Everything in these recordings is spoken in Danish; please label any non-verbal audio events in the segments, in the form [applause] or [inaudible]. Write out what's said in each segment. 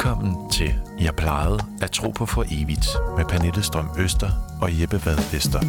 Velkommen til Jeg plejede at tro på for evigt med Pernille Strøm Øster og Jeppe Vad Vester.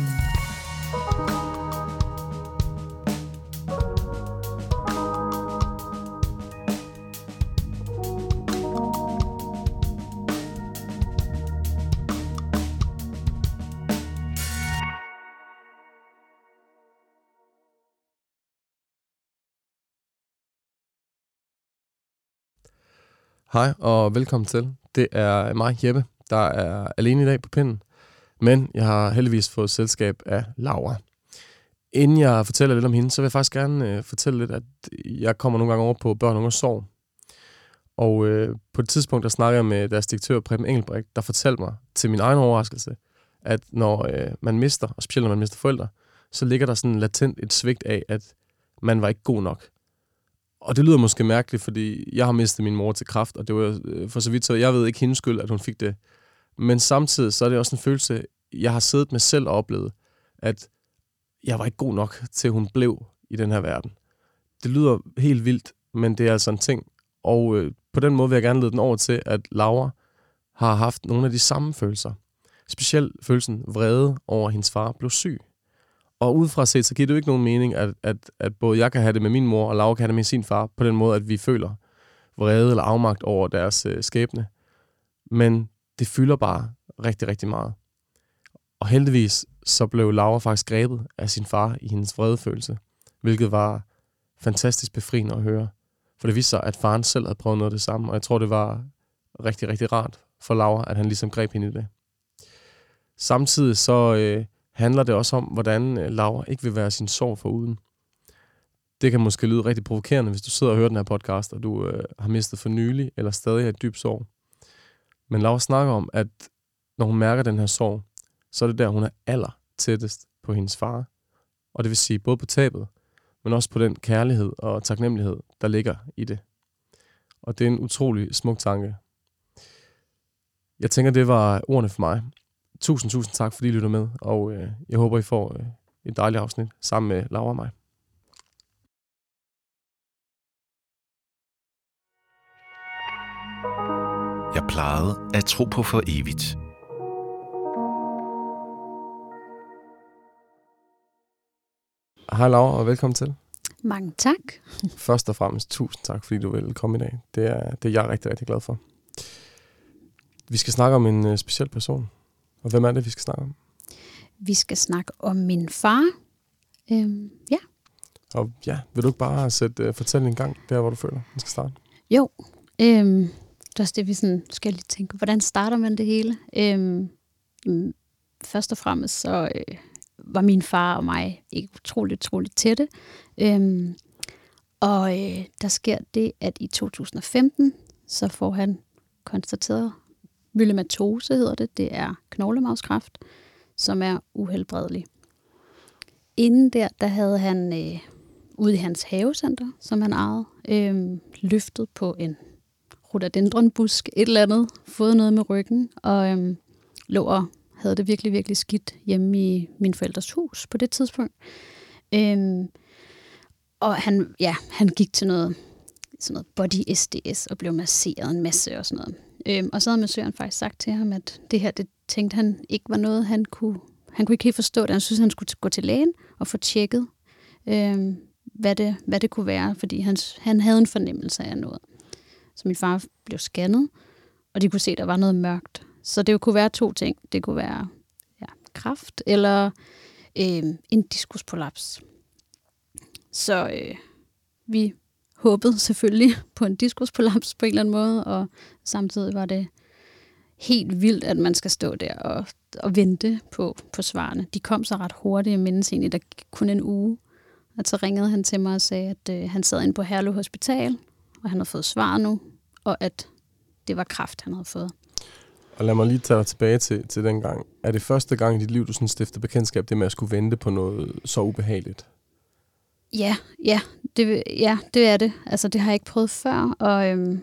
Hej og velkommen til. Det er mig, Jeppe, der er alene i dag på pinden. Men jeg har heldigvis fået selskab af Laura. Inden jeg fortæller lidt om hende, så vil jeg faktisk gerne øh, fortælle lidt, at jeg kommer nogle gange over på Børn, og Sorg. Og øh, på et tidspunkt, der snakker jeg med deres direktør, Preben Engelbrecht, der fortalte mig til min egen overraskelse, at når øh, man mister, og specielt når man mister forældre, så ligger der sådan latent et svigt af, at man var ikke god nok. Og det lyder måske mærkeligt, fordi jeg har mistet min mor til kraft, og det var øh, for så vidt, så jeg ved ikke hendes skyld, at hun fik det. Men samtidig så er det også en følelse, jeg har siddet med selv og oplevet, at jeg var ikke god nok til, hun blev i den her verden. Det lyder helt vildt, men det er altså en ting. Og øh, på den måde vil jeg gerne lede den over til, at Laura har haft nogle af de samme følelser. Specielt følelsen vrede over, at hendes far blev syg. Og udefra set, så giver det jo ikke nogen mening, at, at, at både jeg kan have det med min mor, og Laura kan have det med sin far, på den måde, at vi føler vrede eller afmagt over deres øh, skæbne. Men det fylder bare rigtig, rigtig meget. Og heldigvis så blev Laura faktisk grebet af sin far i hendes vredefølelse, hvilket var fantastisk befriende at høre. For det viste sig, at faren selv havde prøvet noget af det samme, og jeg tror, det var rigtig, rigtig rart for Laura, at han ligesom greb hende i det. Samtidig så øh, handler det også om, hvordan øh, Laura ikke vil være sin sorg for uden. Det kan måske lyde rigtig provokerende, hvis du sidder og hører den her podcast, og du øh, har mistet for nylig, eller stadig har et dybt sorg. Men Laura snakker om, at når hun mærker den her sorg, så er det der, hun er aller tættest på hendes far. Og det vil sige både på tabet, men også på den kærlighed og taknemmelighed, der ligger i det. Og det er en utrolig smuk tanke. Jeg tænker, det var ordene for mig. Tusind, tusind tak, fordi I lytter med, og øh, jeg håber, I får øh, et dejligt afsnit sammen med Laura og mig. Jeg plejede at tro på for evigt. Hej Laura, og velkommen til. Mange tak. [laughs] Først og fremmest tusind tak, fordi du vil komme i dag. Det er, det er jeg rigtig, rigtig glad for. Vi skal snakke om en øh, speciel person. Og hvem er det, vi skal snakke om? Vi skal snakke om min far. Øhm, ja. Og ja, vil du ikke bare sætte uh, fortællingen i gang, der hvor du føler, vi skal starte? Jo. Øhm, det er også det, vi sådan, skal lige tænke, hvordan starter man det hele? Øhm, øhm, først og fremmest så øh, var min far og mig ikke utroligt, utroligt tætte. Øhm, og øh, der sker det, at i 2015, så får han konstateret myelomatose, hedder det. Det er knoglemavskræft, som er uhelbredelig. Inden der, der havde han øh, ude i hans havecenter, som han ejede, øh, løftet på en rhododendronbusk, et eller andet, fået noget med ryggen, og øh, lå og havde det virkelig, virkelig skidt hjemme i min forældres hus på det tidspunkt. Øh, og han, ja, han gik til noget, sådan noget body SDS og blev masseret en masse og sådan noget. Øhm, og så havde massøren faktisk sagt til ham, at det her, det tænkte han ikke var noget, han kunne, han kunne ikke helt forstå det. Han synes, han skulle gå til lægen og få tjekket, øhm, hvad, det, hvad det kunne være, fordi han, han havde en fornemmelse af noget. Så min far blev scannet, og de kunne se, at der var noget mørkt. Så det kunne være to ting. Det kunne være ja, kraft eller øh, en diskusprolaps. Så øh, vi håbet selvfølgelig [laughs] på en diskusprolaps på en eller anden måde, og samtidig var det helt vildt, at man skal stå der og, og vente på, på svarene. De kom så ret hurtigt, jeg mindes egentlig, der kun en uge. Og så ringede han til mig og sagde, at øh, han sad inde på Herlev Hospital, og han havde fået svar nu, og at det var kraft, han havde fået. Og lad mig lige tage dig tilbage til, til den gang. Er det første gang i dit liv, du sådan stifter bekendtskab, det med at skulle vente på noget så ubehageligt? Ja, ja, det, ja, det er det. Altså, det har jeg ikke prøvet før, og øhm,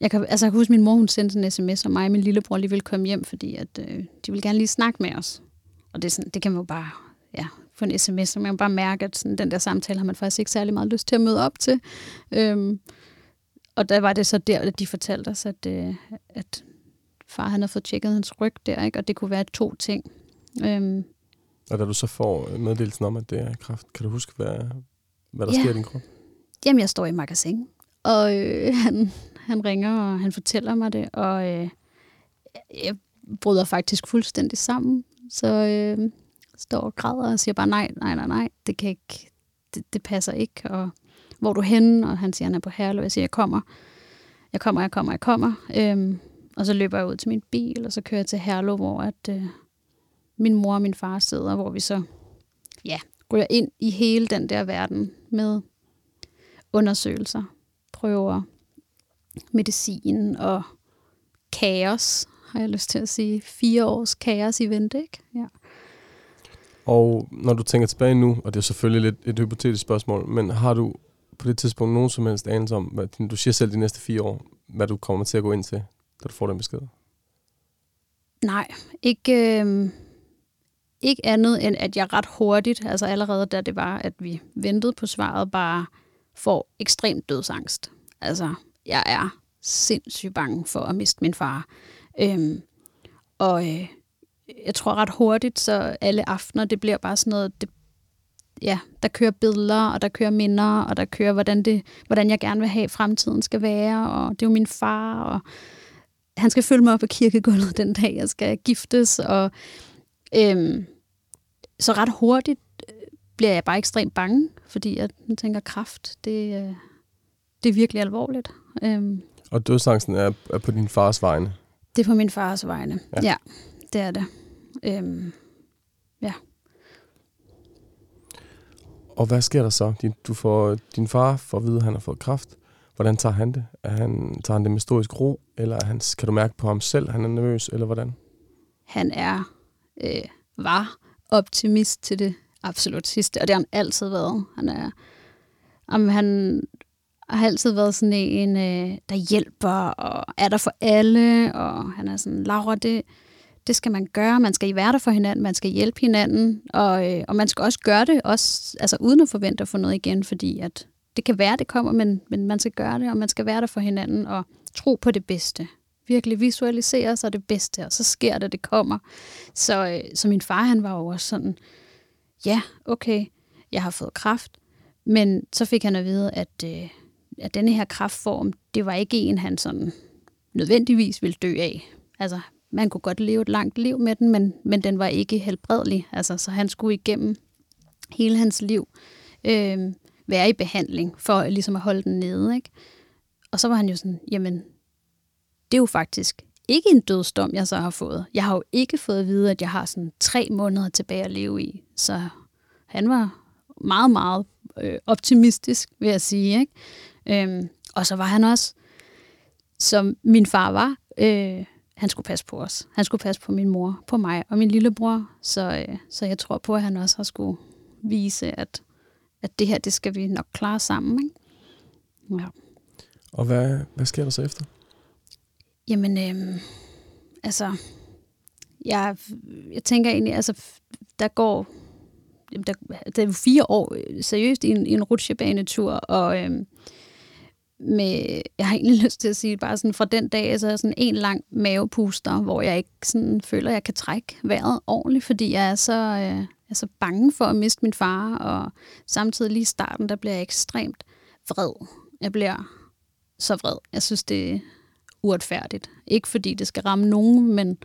jeg kan, altså, jeg kan huske, at min mor hun sendte en sms, og mig og min lillebror lige ville komme hjem, fordi at, øh, de vil gerne lige snakke med os. Og det, er sådan, det kan man jo bare, ja, få en sms, så man kan bare mærke, at sådan, den der samtale har man faktisk ikke særlig meget lyst til at møde op til. Øhm, og der var det så der, at de fortalte os, at, øh, at far han havde fået tjekket hans ryg der, ikke? og det kunne være to ting. Øhm, og da du så får øh, meddelelsen om, at det er kræft, kan du huske, hvad, hvad der Ja. sker i din krop? Jamen, jeg står i magasin, og øh, [laughs] han, han ringer, og han fortæller mig det, og øh, jeg bryder faktisk fuldstændig sammen. Så øh, står og græder og siger bare, nej, nej, nej, nej, det kan ikke, det, det passer ikke, og hvor er du henne? Og han siger, han er på Herlev, jeg siger, jeg kommer, jeg kommer, jeg kommer, jeg kommer. Øhm, og så løber jeg ud til min bil, og så kører jeg til Herlev, hvor at, øh, min mor og min far sidder, hvor vi så ja, ryger ind i hele den der verden med undersøgelser, prøver, medicin og kaos, har jeg lyst til at sige. Fire års kaos i vente, ikke? Ja. Og når du tænker tilbage nu, og det er selvfølgelig lidt et hypotetisk spørgsmål, men har du på det tidspunkt nogen som helst anelse om, hvad du siger selv de næste fire år, hvad du kommer til at gå ind til, da du får den besked? Nej, ikke, øh, ikke andet end, at jeg ret hurtigt, altså allerede da det var, at vi ventede på svaret, bare får ekstrem dødsangst. Altså, jeg er sindssygt bange for at miste min far. Øhm, og øh, jeg tror ret hurtigt, så alle aftener, det bliver bare sådan noget, det, ja, der kører billeder, og der kører minder, og der kører, hvordan, det, hvordan jeg gerne vil have, fremtiden skal være, og det er jo min far, og han skal følge mig op på kirkegulvet den dag, jeg skal giftes, og øhm, så ret hurtigt øh, bliver jeg bare ekstremt bange, fordi jeg tænker, kraft, det, øh, det er virkelig alvorligt. Øhm, Og dødsangsten er, er på din fars vegne. det er på min fars vegne. Ja. Ja, ja det er det. Øhm, Og hvad sker der så? Din, du får, din far får at vide, at han har fået kræft. Hvordan tager han det? Er han, tager han det med storisk ro? Eller er han, kan du mærke på ham selv, at han er nervøs? Eller hvordan? han er, øh, var optimist til det absolut sidste, og det har han altid været. Han er, om han har altid været sådan en, øh, der hjælper og er der for alle, og han er sådan, Laura, det, det skal man gøre, man skal være der for hinanden, man skal hjælpe hinanden, og, øh, og man skal også gøre det, også, altså uden at forvente at få noget igen, fordi at det kan være, det kommer, men, men man skal gøre det, og man skal være der for hinanden, og tro på det bedste. Virkelig visualisere sig det bedste, og så sker det, det kommer. Så, øh, så min far, han var jo også sådan, ja, okay, jeg har fået kraft, men så fik han at vide, at, øh, at denne her kraftform, det var ikke en, han sådan nødvendigvis ville dø af. Altså, man kunne godt leve et langt liv med den, men, men den var ikke helbredelig. Altså, så han skulle igennem hele hans liv øh, være i behandling, for ligesom at holde den nede. Ikke? Og så var han jo sådan, jamen, det er jo faktisk ikke en dødsdom, jeg så har fået. Jeg har jo ikke fået at vide, at jeg har sådan tre måneder tilbage at leve i. Så han var meget, meget øh, optimistisk, vil jeg sige. Ikke? Øhm, og så var han også, som min far var, øh, han skulle passe på os. Han skulle passe på min mor, på mig og min lillebror. Så, øh, så jeg tror på, at han også har skulle vise, at, at det her, det skal vi nok klare sammen. Ikke? Ja. Og hvad, hvad sker der så efter? Jamen, øhm, altså, jeg, jeg tænker egentlig, altså, der går, jamen, der, der er jo fire år øh, seriøst i en, i en rutsjebanetur, og øhm, med, jeg har egentlig [laughs] lyst til at sige, bare sådan fra den dag, så er jeg sådan en lang mavepuster, hvor jeg ikke sådan føler, at jeg kan trække vejret ordentligt, fordi jeg er så, øh, jeg er så bange for at miste min far, og samtidig lige i starten, der bliver jeg ekstremt vred. Jeg bliver så vred. Jeg synes, det uretfærdigt. Ikke fordi det skal ramme nogen, men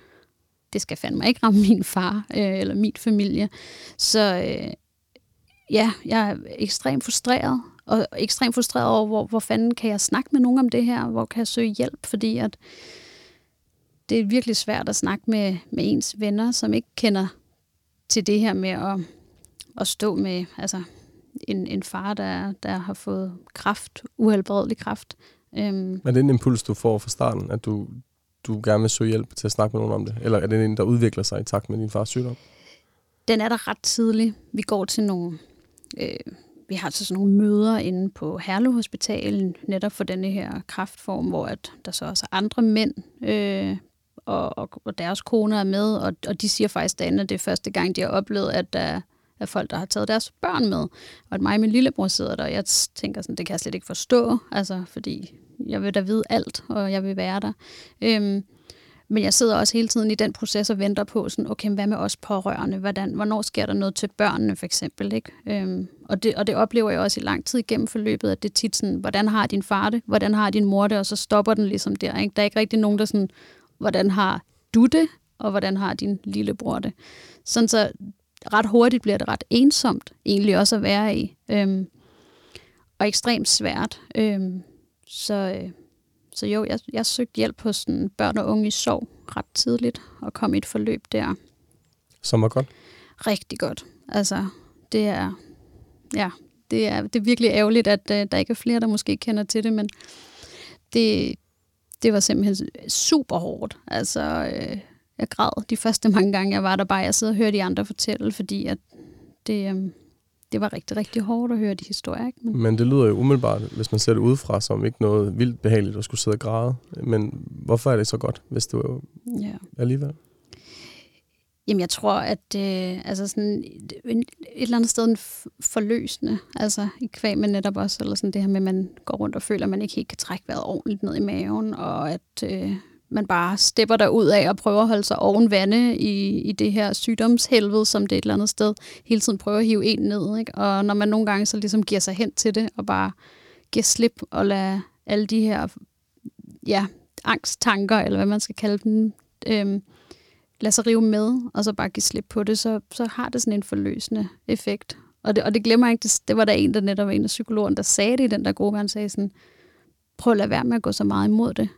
det skal fandme ikke ramme min far øh, eller min familie. Så øh, ja, jeg er ekstremt frustreret, og ekstremt frustreret over, hvor, hvor fanden kan jeg snakke med nogen om det her? Hvor kan jeg søge hjælp? Fordi at det er virkelig svært at snakke med, med ens venner, som ikke kender til det her med at, at stå med altså, en, en far, der, der har fået kraft, uhelbredelig kraft. Øhm, Er det en impuls, du får fra starten, at du, du gerne vil søge hjælp til at snakke med nogen om det? Eller er det en, der udvikler sig i takt med din fars sygdom? den er der ret tidlig. Vi går til nogle, øh, vi har altså sådan nogle møder inde på Herlev Hospital, netop for denne her kraftform, hvor at der så også er andre mænd, øh, og, og, og deres koner er med, og, og de siger faktisk derinde, at det er første gang, de har oplevet, at der er folk, der har taget deres børn med, og at mig og min lillebror sidder der, og jeg tænker sådan, det kan jeg slet ikke forstå, altså fordi jeg vil da vide alt, og jeg vil være der. Øhm, men jeg sidder også hele tiden i den proces og venter på, sådan, okay, hvad med os pårørende? Hvordan, hvornår sker der noget til børnene, for eksempel? Ikke? Øhm, og, det, og det oplever jeg også i lang tid igennem forløbet, at det er tit sådan, hvordan har din far det? Hvordan har din mor det? Og så stopper den ligesom der. Ikke? Der er ikke rigtig nogen, der sådan, hvordan har du det? Og hvordan har din lillebror det? Sådan så ret hurtigt bliver det ret ensomt, egentlig også at være i. Øhm, og ekstremt svært. Øhm, så, øh, så jo, jeg, jeg søgte hjælp hos sådan børn og unge i sorg ret tidligt, og kom i et forløb der. Som var godt? Rigtig godt. Altså, det er, ja, det er, det er virkelig ærgerligt, at uh, der ikke er flere, der måske kender til det, men det, det var simpelthen super hårdt. Altså, øh, jeg græd de første mange gange, jeg var der bare. Jeg sidder og hører de andre fortælle, fordi at det, øh, det var rigtig, rigtig hårdt at høre de historier. Ikke? Men, Men det lyder jo umiddelbart, hvis man ser det udefra, som ikke noget vildt behageligt at skulle sidde og græde. Men hvorfor er det så godt, hvis du ja. alligevel? Jamen, jeg tror, at øh, altså sådan et, et eller andet sted en forløsende, altså i kvæg med netop også, eller sådan det her med, at man går rundt og føler, at man ikke helt kan trække vejret ordentligt ned i maven, og at øh, man bare stepper der ud af og prøver at holde sig oven vande i, i det her sygdomshelvede, som det et eller andet sted hele tiden prøver at hive en ned. Ikke? Og når man nogle gange så ligesom giver sig hen til det, og bare giver slip og lader alle de her ja, angsttanker, eller hvad man skal kalde dem, øhm, lade sig rive med, og så bare give slip på det, så, så har det sådan en forløsende effekt. Og det, og det glemmer jeg ikke, det, det var der en, der netop var en af psykologerne, der sagde det i den der gruppe, han sagde sådan, prøv at lade være med at gå så meget imod det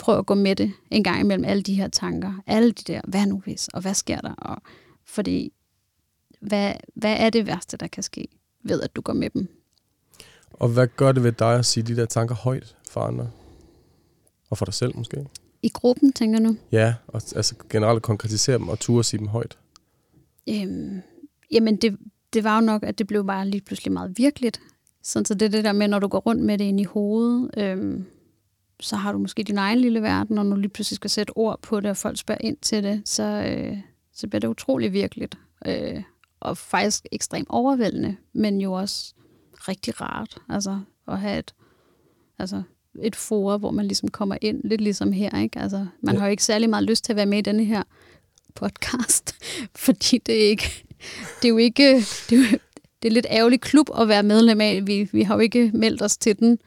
prøv at gå med det en gang imellem alle de her tanker. Alle de der, hvad nu hvis, og hvad sker der? Og, fordi, hvad, hvad er det værste, der kan ske ved, at du går med dem? Og hvad gør det ved dig at sige de der tanker højt for andre? Og for dig selv måske? I gruppen, tænker du? Ja, og altså generelt konkretisere dem og turde sige dem højt. Øhm, jamen, det, det var jo nok, at det blev bare lige pludselig meget virkeligt. Sådan, så det er det der med, når du går rundt med det ind i hovedet, øhm, så har du måske din egen lille verden, og når du lige pludselig skal sætte ord på det, og folk spørger ind til det, så, øh, så bliver det utrolig virkeligt. Øh, og faktisk ekstremt overvældende, men jo også rigtig rart. Altså at have et, altså et forum, hvor man ligesom kommer ind, lidt ligesom her. Ikke? Altså, man ja. har jo ikke særlig meget lyst til at være med i denne her podcast, [laughs] fordi det er ikke, det er jo ikke, det er, jo, det er lidt ærgerlig klub at være medlem af. Vi, vi har jo ikke meldt os til den,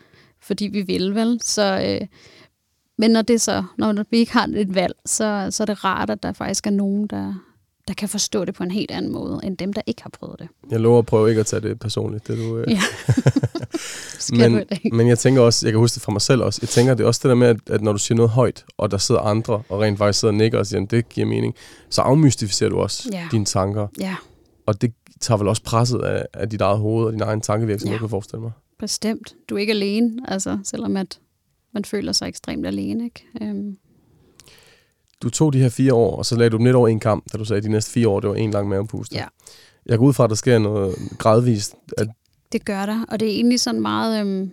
fordi vi vil, vel? Så, øh, men når det så, når vi ikke har et valg, så, så er det rart, at der faktisk er nogen, der, der kan forstå det på en helt anden måde, end dem, der ikke har prøvet det. Jeg lover at prøve ikke at tage det personligt. Det du, øh. ja. [laughs] men, men jeg tænker også, jeg kan huske det fra mig selv også, jeg tænker det er også det der med, at, at når du siger noget højt, og der sidder andre, og rent faktisk sidder og nikker og siger, det giver mening, så afmystificerer du også ja. dine tanker. Ja. Og det tager vel også presset af, af dit eget hoved og din egen tankevirksomhed, ja. kan forestille mig. Bestemt. Du er ikke alene, altså, selvom at man føler sig ekstremt alene. Ikke? Øhm. Du tog de her fire år, og så lagde du dem lidt over en kamp, da du sagde, at de næste fire år, det var en lang mavepuster. Ja. Jeg går ud fra, at der sker noget gradvist. At det gør der, og det er egentlig sådan meget... Øhm,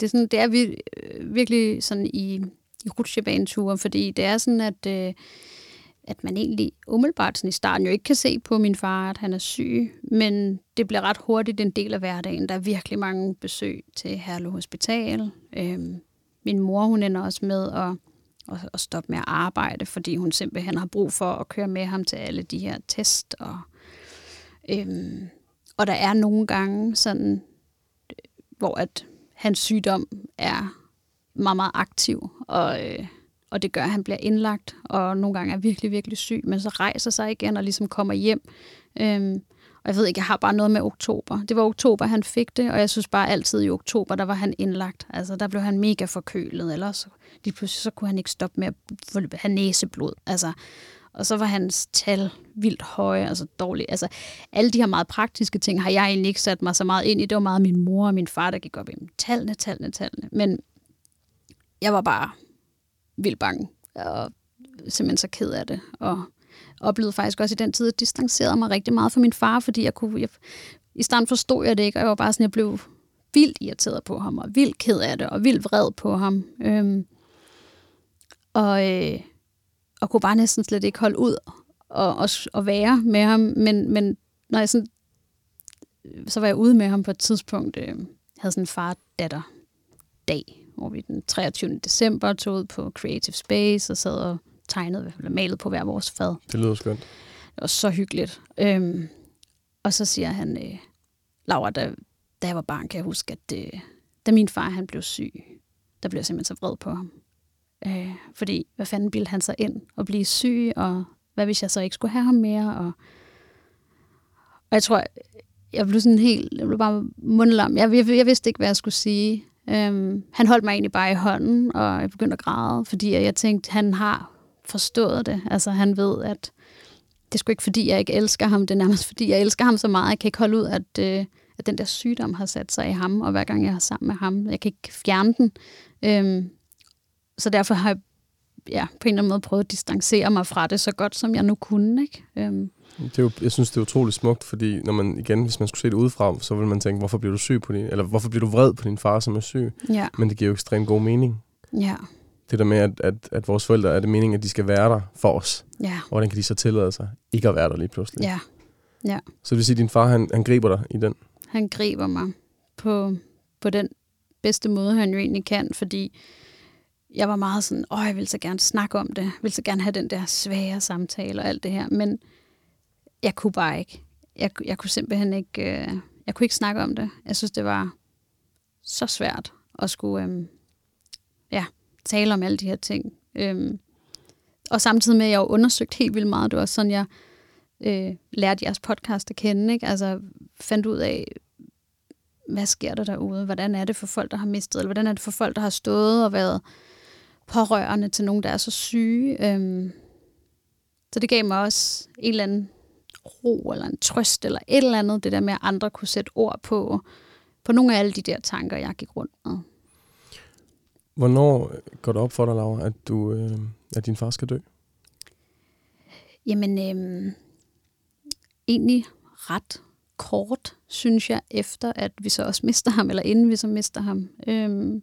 det, er sådan, det er vir- virkelig sådan i, i rutsjebaneture, fordi det er sådan, at... Øh, at man egentlig umiddelbart sådan i starten jo ikke kan se på min far, at han er syg, men det bliver ret hurtigt en del af hverdagen. Der er virkelig mange besøg til Herlev Hospital. Øhm, min mor, hun ender også med at, at, at stoppe med at arbejde, fordi hun simpelthen har brug for at køre med ham til alle de her test. Og, øhm, og der er nogle gange sådan, øh, hvor at hans sygdom er meget, meget aktiv, og øh, og det gør, at han bliver indlagt, og nogle gange er virkelig, virkelig syg, men så rejser sig igen og ligesom kommer hjem. Øhm, og jeg ved ikke, jeg har bare noget med oktober. Det var oktober, han fik det, og jeg synes bare altid i oktober, der var han indlagt. Altså, der blev han mega forkølet, eller så, lige pludselig så kunne han ikke stoppe med at have næseblod. Altså, og så var hans tal vildt høje, altså dårligt. Altså, alle de her meget praktiske ting har jeg egentlig ikke sat mig så meget ind i. Det var meget min mor og min far, der gik op i tallene, tallene, tallene. Men jeg var bare vildt bange, og simpelthen så ked af det, og oplevede faktisk også i den tid, at distancerede mig rigtig meget fra min far, fordi jeg kunne, jeg, i starten forstod jeg det ikke, og jeg var bare sådan, jeg blev vildt irriteret på ham, og vildt ked af det, og vildt vred på ham. Øhm, og, øh, og kunne bare næsten slet ikke holde ud og, og, og være med ham, men, men når jeg sådan, så var jeg ude med ham på et tidspunkt, øh, havde sådan en far-datter dag, hvor vi den 23. december tog ud på Creative Space og sad og tegnede eller malede på hver vores fad. Det lyder skønt. Det var så hyggeligt. Øhm, og så siger han, øh, Laura, da, da jeg var barn, kan jeg huske, at øh, da min far han blev syg, der blev jeg simpelthen så vred på ham. Øh, fordi, hvad fanden bildte han sig ind og blive syg, og hvad hvis jeg så ikke skulle have ham mere? Og, og jeg tror, jeg blev sådan helt, jeg blev bare mundlam. Jeg, jeg, jeg vidste ikke, hvad jeg skulle sige. Øhm, han holdt mig egentlig bare i hånden, og jeg begyndte at græde, fordi jeg tænkte, han har forstået det. Altså han ved, at det er sgu ikke fordi, jeg ikke elsker ham, det er nærmest fordi, jeg elsker ham så meget. Jeg kan ikke holde ud, at, øh, at den der sygdom har sat sig i ham, og hver gang jeg er sammen med ham, jeg kan ikke fjerne den. Øhm, så derfor har jeg ja, på en eller anden måde prøvet at distancere mig fra det så godt, som jeg nu kunne. Ikke? Øhm. Det er jo, jeg synes, det er utroligt smukt, fordi når man igen, hvis man skulle se det udefra, så vil man tænke, hvorfor bliver du syg på din, eller hvorfor bliver du vred på din far, som er syg? Ja. Men det giver jo ekstremt god mening. Ja. Det der med, at, at, at vores forældre er det meningen, at de skal være der for os. Ja. Og hvordan kan de så tillade sig ikke at være der lige pludselig? Ja. Ja. Så det vil sige, at din far, han, han griber dig i den? Han griber mig på, på den bedste måde, han jo egentlig kan, fordi jeg var meget sådan, åh, jeg vil så gerne snakke om det, jeg vil så gerne have den der svære samtale og alt det her, men jeg kunne bare ikke. Jeg, jeg kunne simpelthen ikke, øh, jeg kunne ikke snakke om det. Jeg synes, det var så svært at skulle øh, ja, tale om alle de her ting. Øh, og samtidig med, at jeg har undersøgt helt vildt meget, det var sådan, jeg øh, lærte jeres podcast at kende, ikke? Altså fandt ud af, hvad sker der derude? Hvordan er det for folk, der har mistet? Eller hvordan er det for folk, der har stået og været pårørende til nogen, der er så syge? Øhm, så det gav mig også en eller anden ro eller en trøst eller et eller andet, det der med, at andre kunne sætte ord på, på nogle af alle de der tanker, jeg gik rundt med. Hvornår går det op for dig, Laura, at, du, øh, at din far skal dø? Jamen, øhm, egentlig ret kort, synes jeg, efter at vi så også mister ham, eller inden vi så mister ham. Øhm,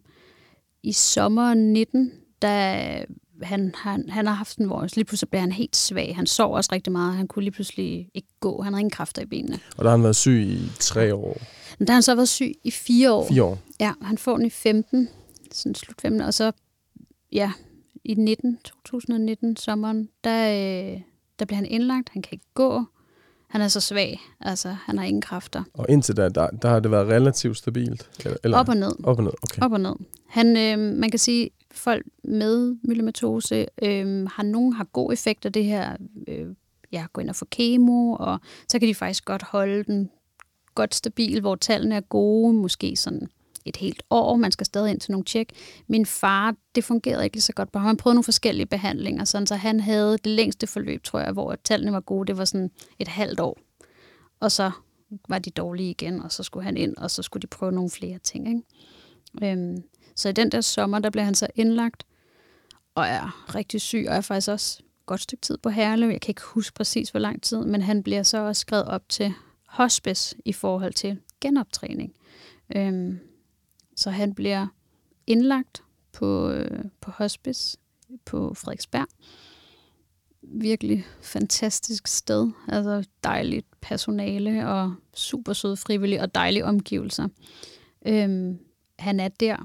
I sommer 19, da han, han, han har haft en hvor lige pludselig bliver han helt svag. Han sov også rigtig meget. Han kunne lige pludselig ikke gå. Han havde ingen kræfter i benene. Og der har han været syg i tre år. Men der har han så været syg i fire år. Fire år. Ja, han får den i 15, sådan slut 15, og så ja, i 19, 2019, sommeren, der, øh, der bliver han indlagt. Han kan ikke gå. Han er så svag. Altså, han har ingen kræfter. Og indtil da, der, der har det været relativt stabilt? Eller? Op og ned. Op og ned, okay. Op og ned. Han, øh, man kan sige, folk med myelomatose øh, har nogen har god effekt af det her, øh, ja, gå ind og få kemo, og så kan de faktisk godt holde den godt stabil, hvor tallene er gode, måske sådan et helt år, man skal stadig ind til nogle tjek. Min far, det fungerede ikke så godt på ham. Han prøvede nogle forskellige behandlinger, sådan, så han havde det længste forløb, tror jeg, hvor tallene var gode, det var sådan et halvt år. Og så var de dårlige igen, og så skulle han ind, og så skulle de prøve nogle flere ting. Ikke? Øhm, så i den der sommer, der blev han så indlagt, og er rigtig syg, og er faktisk også godt stykke tid på Herlev. Jeg kan ikke huske præcis, hvor lang tid, men han bliver så også skrevet op til hospice i forhold til genoptræning. Øhm, så han bliver indlagt på, øh, på hospice på Frederiksberg. Virkelig fantastisk sted. Altså dejligt personale og super søde frivillige og dejlige omgivelser. Øhm, han er der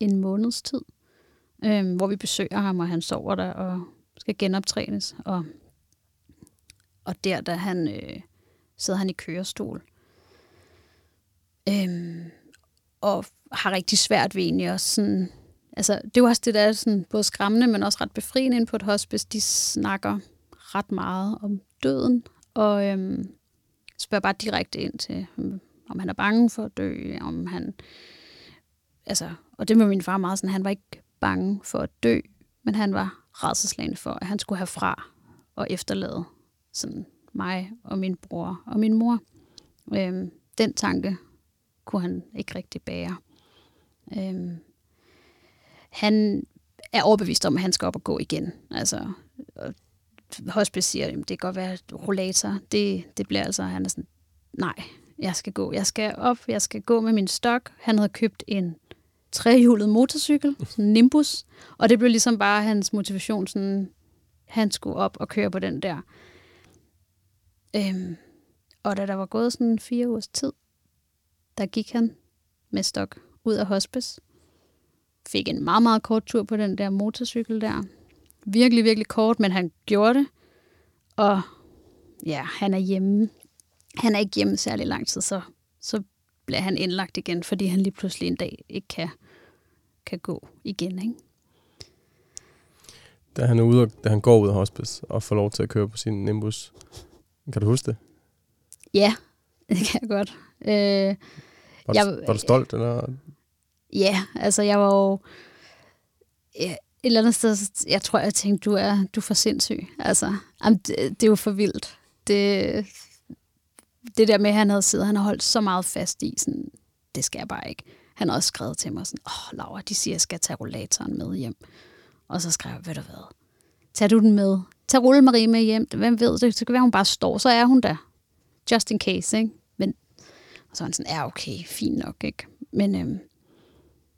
en måneds tid, øhm, hvor vi besøger ham, og han sover der og skal genoptrænes. Og, og der, da han øh, sidder han i kørestol. Øhm, og har rigtig svært ved egentlig også sådan... Altså, det er jo også det, der er sådan både skræmmende, men også ret befriende ind på et hospice. De snakker ret meget om døden, og øhm, spørger bare direkte ind til, om han er bange for at dø, om han... Altså, og det var min far meget sådan, han var ikke bange for at dø, men han var redselslagende for, at han skulle have fra og efterlade sådan mig og min bror og min mor. Øhm, den tanke kunne han ikke rigtig bære. Øhm, han er overbevist om, at han skal op og gå igen. Altså, hospice siger, at det kan godt være rollator. Det, det bliver altså, han er sådan, nej, jeg skal gå. Jeg skal op, jeg skal gå med min stok. Han havde købt en trehjulet motorcykel, sådan en Nimbus, og det blev ligesom bare hans motivation, sådan, han skulle op og køre på den der. Øhm, og da der var gået sådan fire ugers tid, der gik han med stok ud af hospice. fik en meget, meget kort tur på den der motorcykel der. Virkelig, virkelig kort, men han gjorde det. Og ja, han er hjemme. Han er ikke hjemme særlig lang tid, så, så bliver han indlagt igen, fordi han lige pludselig en dag ikke kan, kan gå igen. Ikke? Da han, er ude, og- da han går ud af hospice og får lov til at køre på sin Nimbus. Kan du huske det? Ja, [laughs] det kan jeg godt. Øh, Var, du, Jeg- var du stolt? Eller? Ja, altså jeg var jo... Ja, et eller andet sted, jeg tror, jeg tænkte, du er, du er for sindssyg. Altså, jamen, det, det er jo for vildt. Det, det der med, at han havde siddet, han har holdt så meget fast i, sådan, det skal jeg bare ikke. Han har også skrevet til mig sådan, åh, oh, Laura, de siger, jeg skal tage rollatoren med hjem. Og så skrev jeg, ved du hvad, tag du den med. Tag Rulle Marie med hjem. Hvem ved det? Så kan være, hun bare står, så er hun der. Just in case, ikke? Så han sådan, ja, okay, fint nok, ikke? Men øhm,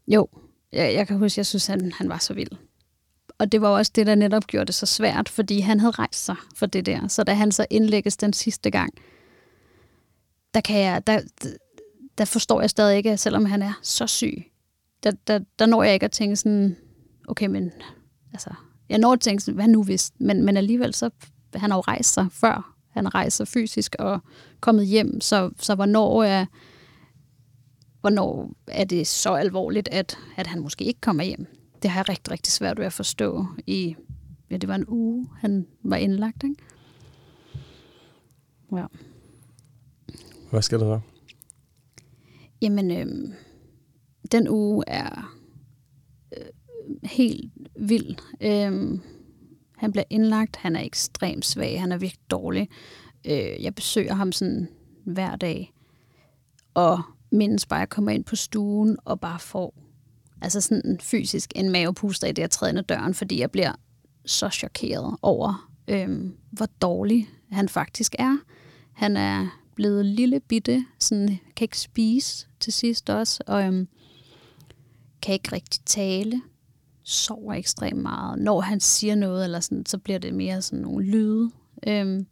jo, jeg, jeg kan huske, jeg synes, han, han var så vild. Og det var også det, der netop gjorde det så svært, fordi han havde rejst sig for det der. Så da han så indlægges den sidste gang, der, kan jeg, der, der forstår jeg stadig ikke, selvom han er så syg, der, der, der når jeg ikke at tænke sådan, okay, men altså, jeg når at tænke sådan, hvad nu hvis? Men, men alligevel, så han har jo rejst sig før. Han sig fysisk og kommet hjem, så, så hvornår er, hvornår er det så alvorligt, at, at han måske ikke kommer hjem? Det har jeg rigtig, rigtig svært ved at forstå i, ja, det var en uge, han var indlagt, ikke? Ja. Hvad skal der så? Jamen, øhm, den uge er øh, helt vild. Øhm, han bliver indlagt, han er ekstremt svag, han er virkelig dårlig. Øh, jeg besøger ham sådan hver dag, og mindes bare, at jeg kommer ind på stuen og bare får altså sådan fysisk en mavepuster i det, jeg træder ind ad døren, fordi jeg bliver så chokeret over, øhm, hvor dårlig han faktisk er. Han er blevet lille bitte, sådan, kan ikke spise til sidst også, og øhm, kan ikke rigtig tale, sover ekstremt meget. Når han siger noget, eller sådan, så bliver det mere sådan nogle lyde. Øhm,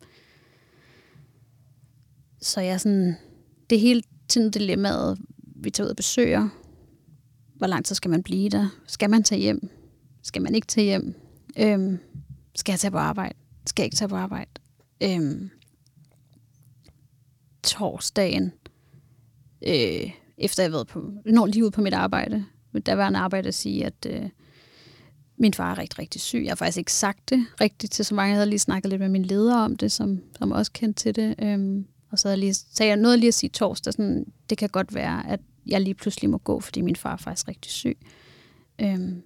så jeg sådan, det er hele tiden dilemmaet, vi tager ud og besøger. Hvor lang tid skal man blive der? Skal man tage hjem? Skal man ikke tage hjem? Øhm, skal jeg tage på arbejde? Skal jeg ikke tage på arbejde? Øhm, torsdagen, øh, efter jeg har været på, når lige ud på mit arbejde, der var en arbejde at sige, at øh, min far er rigtig, rigtig syg. Jeg har faktisk ikke sagt det rigtigt til så mange. Jeg havde lige snakket lidt med min leder om det, som, som også kendte til det. Øhm, og så havde jeg lige, så jeg nåede lige at sige torsdag, sådan, det kan godt være, at jeg lige pludselig må gå, fordi min far er faktisk rigtig syg. Øhm,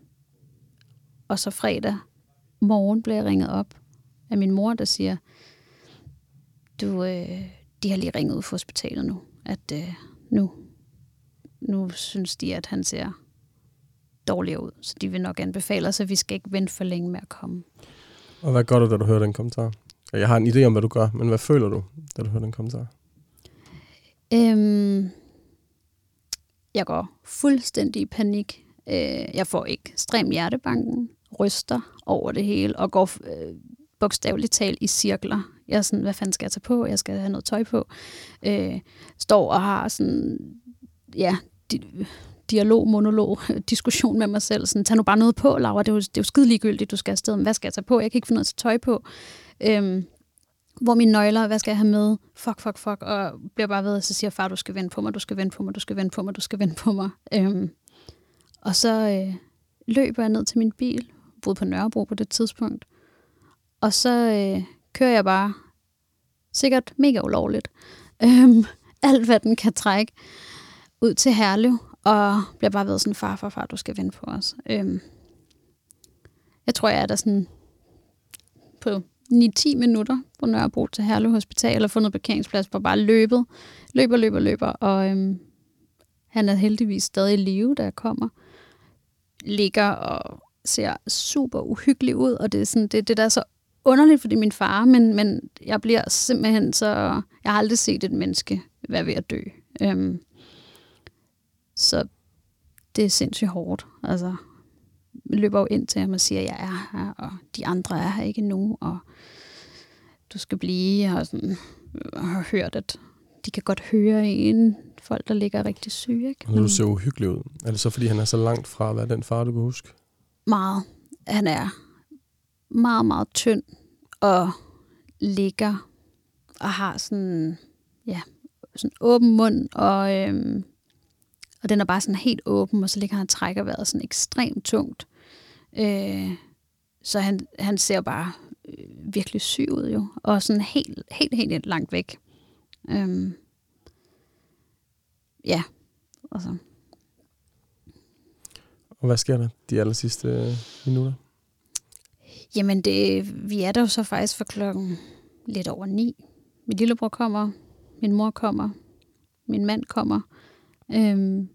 og så fredag morgen blev jeg ringet op af min mor, der siger, du, øh, de har lige ringet ud fra hospitalet nu, at øh, nu, nu synes de, at han ser dårligere ud, så de vil nok anbefale os, at vi skal ikke vente for længe med at komme. Og hvad gør du, da du hører den kommentar? Jeg har en idé om, hvad du gør, men hvad føler du, da du hører den kommentar? Øhm, jeg går fuldstændig i panik. Øh, jeg får ekstrem hjertebanken, ryster over det hele og går øh, bogstaveligt talt i cirkler. Jeg er sådan, hvad fanden skal jeg tage på? Jeg skal have noget tøj på. Øh, står og har sådan, ja, di- dialog, monolog, [laughs] diskussion med mig selv. Sådan, tag nu bare noget på, Laura. Det er jo, det er jo skide ligegyldigt, du skal afsted. Men hvad skal jeg tage på? Jeg kan ikke finde noget til tøj på. Øhm, hvor mine nøgler, hvad skal jeg have med? Fuck, fuck, fuck. Og bliver bare ved, så siger far, du skal vende på mig, du skal vende på mig, du skal vende på mig, du skal vende på mig. Øhm, og så øh, løber jeg ned til min bil, boede på Nørrebro på det tidspunkt. Og så øh, kører jeg bare, sikkert mega ulovligt, øhm, [laughs] alt hvad den kan trække, ud til Herlev, og bliver bare ved sådan, far, far, far, du skal vende på os. Øhm, jeg tror, jeg er der sådan på 9-10 minutter på Nørrebro til Herlev Hospital og fundet parkeringsplads på bare løbet. Løber, løber, løber. Og øhm, han er heldigvis stadig i live, da jeg kommer. Ligger og ser super uhyggelig ud, og det er sådan, det, det der er så underligt, fordi min far, men, men jeg bliver simpelthen så... Jeg har aldrig set et menneske være ved at dø. Øhm, så det er sindssygt hårdt. Altså, jeg løber jo ind til ham og siger, at jeg er her, og de andre er her ikke nu, og du skal blive, og sådan, jeg har hørt, at de kan godt høre en folk, der ligger rigtig syge. Ikke? Og du ser uhyggelig ud. Er det så, fordi han er så langt fra at være den far, du kan huske? Meget. Han er meget, meget tynd og ligger og har sådan, ja, sådan åben mund, og, øhm, og den er bare sådan helt åben, og så ligger han og trækker vejret sådan ekstremt tungt. Øh, så han, han ser bare øh, virkelig syg ud jo, og sådan helt, helt, helt, helt langt væk. Øhm, ja, og så. Og hvad sker der de aller sidste øh, minutter? Jamen, det, vi er der jo så faktisk for klokken lidt over ni. Min lillebror kommer, min mor kommer, min mand kommer, øhm,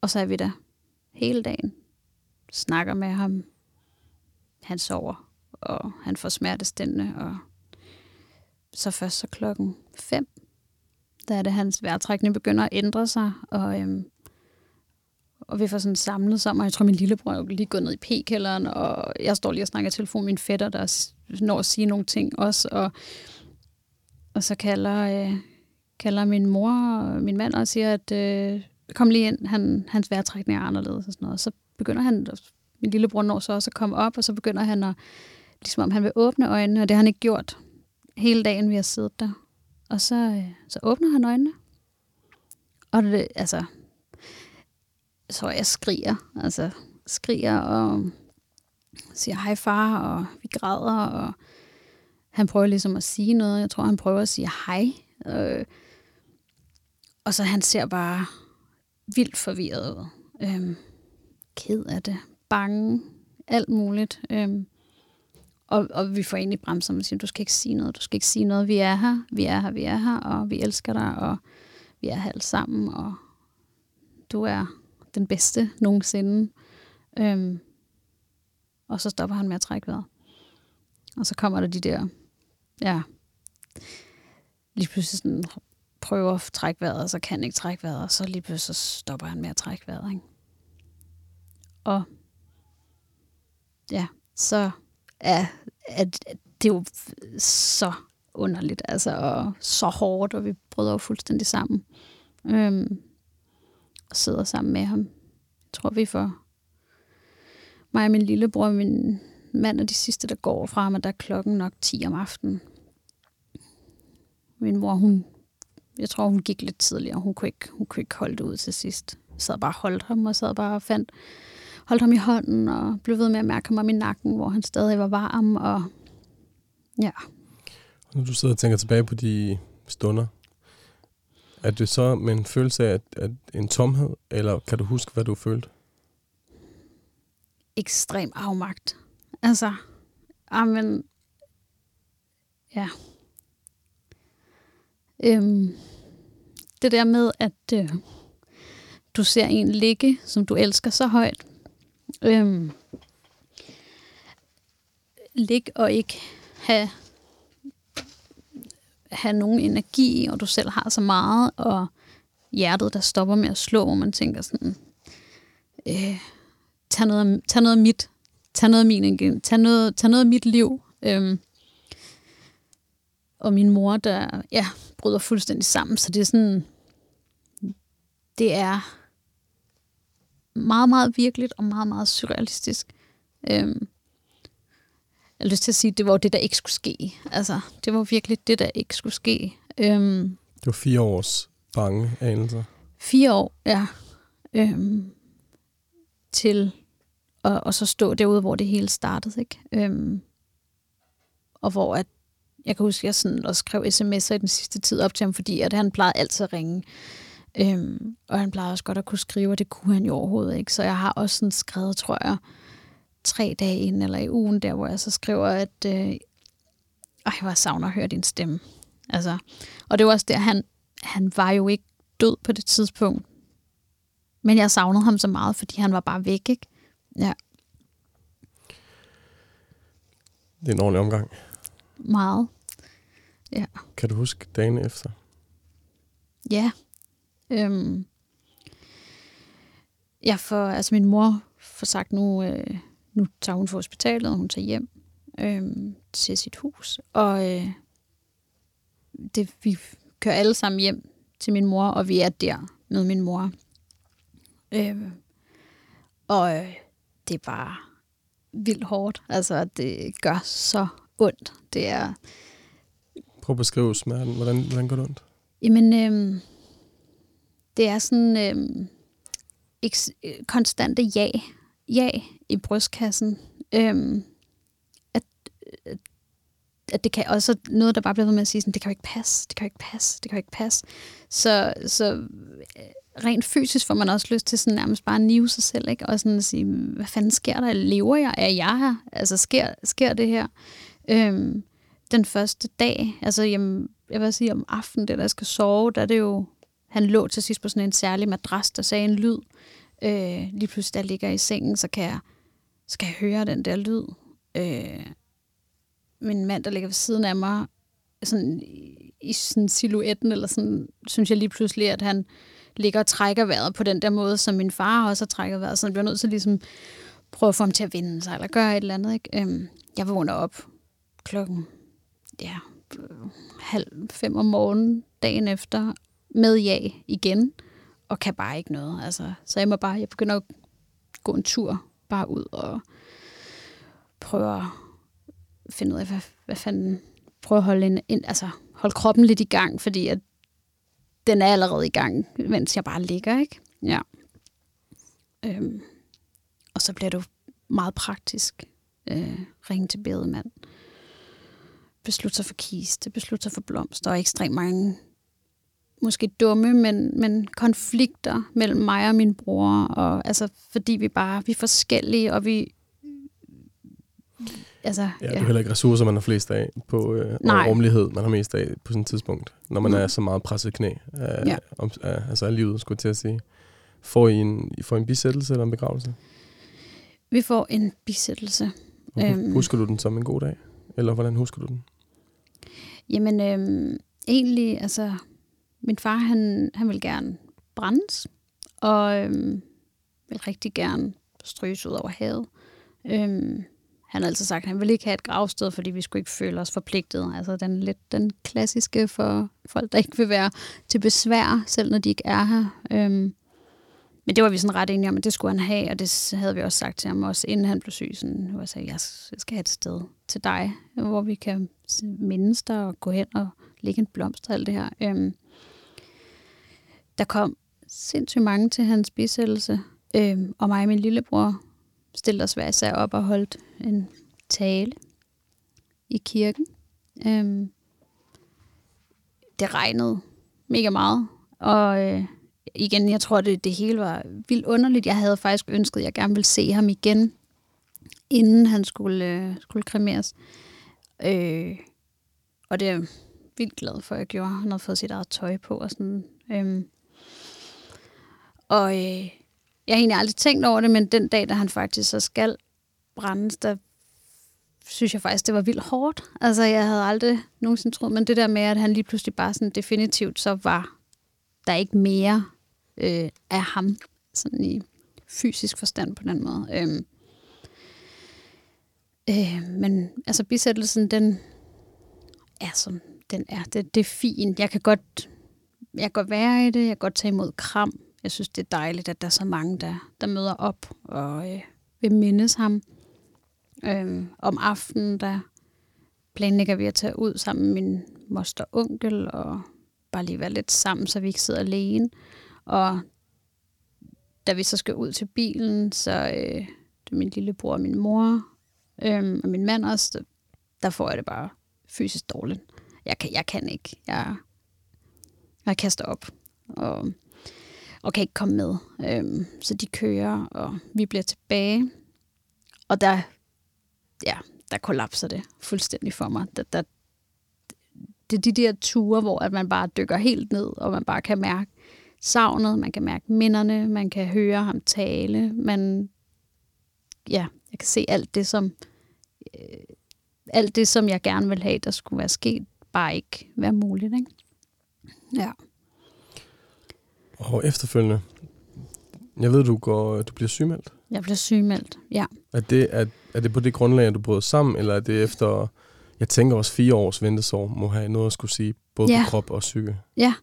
og så er vi der hele dagen. Snakker med ham. Han sover, og han får smertestillende, og så først så klokken 5, der er det, hans vejrtrækning begynder at ændre sig, og, øhm, og vi får sådan samlet sammen, og jeg tror, min lillebror er lige gået ned i p-kælderen, og jeg står lige og snakker i telefon med min fætter, der når at sige nogle ting også, og, og så kalder, øh, kalder min mor og min mand og siger, at øh, kom lige ind, han, hans vejrtrækning er anderledes og sådan noget. Så begynder han, min lillebror når så også at komme op, og så begynder han at, ligesom om han vil åbne øjnene, og det har han ikke gjort hele dagen, vi har siddet der. Og så, øh, så åbner han øjnene. Og det, altså, så jeg skriger, altså skriger og siger hej far, og vi græder, og han prøver ligesom at sige noget. Jeg tror, han prøver at sige hej. Øh, og så han ser bare vildt forvirret øhm, ked af det. Bange. Alt muligt. Øhm, og, og vi får egentlig bremser og siger, du skal ikke sige noget, du skal ikke sige noget. Vi er her, vi er her, vi er her, og vi elsker dig, og vi er her alle sammen, og du er den bedste nogensinde. Øhm, og så stopper han med at trække vejret. Og så kommer der de der, ja, lige pludselig sådan prøver at trække vejret, og så kan ikke trække vejret, og så lige pludselig så stopper han med at trække vejret. Ikke? Og ja, så er, at det er jo så underligt, altså, og så hårdt, og vi bryder jo fuldstændig sammen. Øhm, og sidder sammen med ham. Jeg tror, vi får mig og min lillebror og min mand og de sidste, der går fra ham, og der er klokken nok 10 om aftenen. Min mor, hun, jeg tror, hun gik lidt tidligere. Hun kunne ikke, hun kunne ikke holde det ud til sidst. Jeg sad bare og holdt ham, og sad bare og fandt, holdt ham i hånden, og blev ved med at mærke ham om i nakken, hvor han stadig var varm, og ja. Når du sidder og tænker tilbage på de stunder, er det så med en følelse af at, at en tomhed, eller kan du huske, hvad du følte? Ekstrem afmagt. Altså, amen, ja. Øhm, det der med, at øh, du ser en ligge, som du elsker så højt. Øhm, lig og ikke have, have nogen energi, og du selv har så meget, og hjertet, der stopper med at slå, og man tænker sådan, øh, tag, noget, tag noget af mit, tag noget af min, tag noget, tag noget af mit liv. Øhm, og min mor, der ja, bryder fuldstændig sammen, så det er sådan, det er meget, meget virkeligt og meget, meget surrealistisk. Øhm, jeg har lyst til at sige, at det var det, der ikke skulle ske. Altså, det var virkelig det, der ikke skulle ske. Øhm, det var fire års bange anelser. Fire år, ja. Øhm, til og, og så stå derude, hvor det hele startede. Ikke? Øhm, og hvor at, jeg kan huske, at jeg sådan også skrev sms'er i den sidste tid op til ham, fordi at han plejede altid at ringe. Øhm, og han plejede også godt at kunne skrive, og det kunne han jo overhovedet ikke. Så jeg har også sådan skrevet, tror jeg, tre dage inden eller i ugen, der hvor jeg så skriver, at øh, ej, hvor jeg savner at høre din stemme. Altså, og det var også der, han, han var jo ikke død på det tidspunkt. Men jeg savnede ham så meget, fordi han var bare væk, ikke? Ja. Det er en ordentlig omgang. Meget. Ja. Kan du huske dagen efter? Ja. Øhm. Jeg får, altså min mor får sagt nu, øh, nu tager hun for hospitalet, og hun tager hjem øh, til sit hus. Og øh, det, vi kører alle sammen hjem til min mor, og vi er der med min mor. Øh, og øh, det er bare vildt hårdt. Altså, det gør så ondt. Det er... Prøv at beskrive smerten. Hvordan, hvordan går det ondt? Jamen, øh, det er sådan øh, eks, konstante ja. Ja i brystkassen. Øh, at, at det kan også noget, der bare bliver ved med at sige, sådan, det kan jo ikke passe, det kan jo ikke passe, det kan jo ikke passe. Så, så rent fysisk får man også lyst til sådan nærmest bare at nive sig selv, ikke? Og sådan at sige, hvad fanden sker der? Lever jeg? Er jeg her? Altså, sker, sker det her? Øhm, den første dag, altså jamen, jeg vil sige om aftenen, det der skal sove, der er det jo, han lå til sidst på sådan en særlig madras, der sagde en lyd. Øh, lige pludselig, der ligger i sengen, så kan jeg, så kan jeg høre den der lyd. Øh, min mand, der ligger ved siden af mig, sådan i, i sådan silhuetten, eller sådan, synes jeg lige pludselig, at han ligger og trækker vejret på den der måde, som min far også har trækket vejret, så jeg bliver nødt til ligesom prøve at få ham til at vinde sig, eller gøre et eller andet. Ikke? Øhm, jeg vågner op klokken ja, halv fem om morgenen, dagen efter, med ja igen, og kan bare ikke noget. Altså, så jeg må bare, jeg begynder at gå en tur bare ud og prøve at finde ud af, hvad, hvad fanden, prøve at holde, en, en, altså, holde kroppen lidt i gang, fordi at den er allerede i gang, mens jeg bare ligger, ikke? Ja. Øhm, og så bliver du meget praktisk. Øh, ringe til bedemand. Beslutte sig for kiste, beslutte sig for blomster, og ekstremt mange måske dumme, men, men konflikter mellem mig og min bror, og altså, fordi vi bare, vi er forskellige, og vi, altså, ja, ja. det er heller ikke ressourcer, man har flest af, på, øh, og rummelighed, man har mest af på sådan et tidspunkt, når man mm. er så meget presset knæ af, ja. om, af, altså af livet, skulle jeg til at sige. Får I en, I får en bisættelse eller en begravelse? Vi får en bisættelse. øhm, husker du den som en god dag? Eller hvordan husker du den? Jamen, øhm, egentlig, altså, min far, han, han vil gerne brændes, og øhm, vil rigtig gerne stryges ud over havet. Øhm, han har altid sagt, at han ville ikke have et gravsted, fordi vi skulle ikke føle os forpligtet. Altså den lidt den klassiske for folk, der ikke vil være til besvær, selv når de ikke er her. Øhm, men det var vi sådan ret enige om, at det skulle han have, og det havde vi også sagt til ham, også inden han blev syg. Sådan, hvor jeg sagde, jeg skal have et sted til dig, hvor vi kan mindes dig og gå hen og lægge en blomst og alt det her. Øhm, der kom sindssygt mange til hans bisættelse, øhm, og mig og min lillebror stillede os hver især op og holdt en tale i kirken. Øhm, det regnede mega meget, og øh, igen, jeg tror, det, det hele var vildt underligt. Jeg havde faktisk ønsket, at jeg gerne ville se ham igen, inden han skulle, øh, skulle kremeres. Øh, og det er jeg vildt glad for, at jeg gjorde. Han havde fået sit eget tøj på og sådan. Øh. og øh, jeg har egentlig aldrig tænkt over det, men den dag, da han faktisk så skal brændes, der synes jeg faktisk, det var vildt hårdt. Altså, jeg havde aldrig nogensinde troet, men det der med, at han lige pludselig bare sådan definitivt, så var der ikke mere øh, af ham, sådan i fysisk forstand på den måde. Øhm, øh, men altså, bisættelsen, den er som den er. Det, det er fint. Jeg kan godt jeg kan godt være i det, jeg kan godt tage imod kram, jeg synes, det er dejligt, at der er så mange, der, der møder op og øh, vil mindes ham. Øh, om aftenen, der planlægger vi at tage ud sammen med min moster og onkel, og bare lige være lidt sammen, så vi ikke sidder alene. Og da vi så skal ud til bilen, så øh, det er min lillebror og min mor, øh, og min mand også, der, der får jeg det bare fysisk dårligt. Jeg kan, jeg kan ikke. Jeg, jeg kaster op. Og og kan ikke komme med. Øhm, så de kører, og vi bliver tilbage. Og der, ja, der kollapser det fuldstændig for mig. Der, der, det er de der ture, hvor at man bare dykker helt ned, og man bare kan mærke savnet, man kan mærke minderne, man kan høre ham tale, man, ja, jeg kan se alt det, som, øh, alt det, som jeg gerne vil have, der skulle være sket, bare ikke være muligt, ikke? Ja. Og efterfølgende, jeg ved, du går, du bliver sygemeldt. Jeg bliver sygemeldt, ja. Er det, er, er det på det grundlag, at du bryder sammen, eller er det efter, jeg tænker også fire års ventesorg, må have noget at skulle sige, både ja. på krop og psyke? Ja,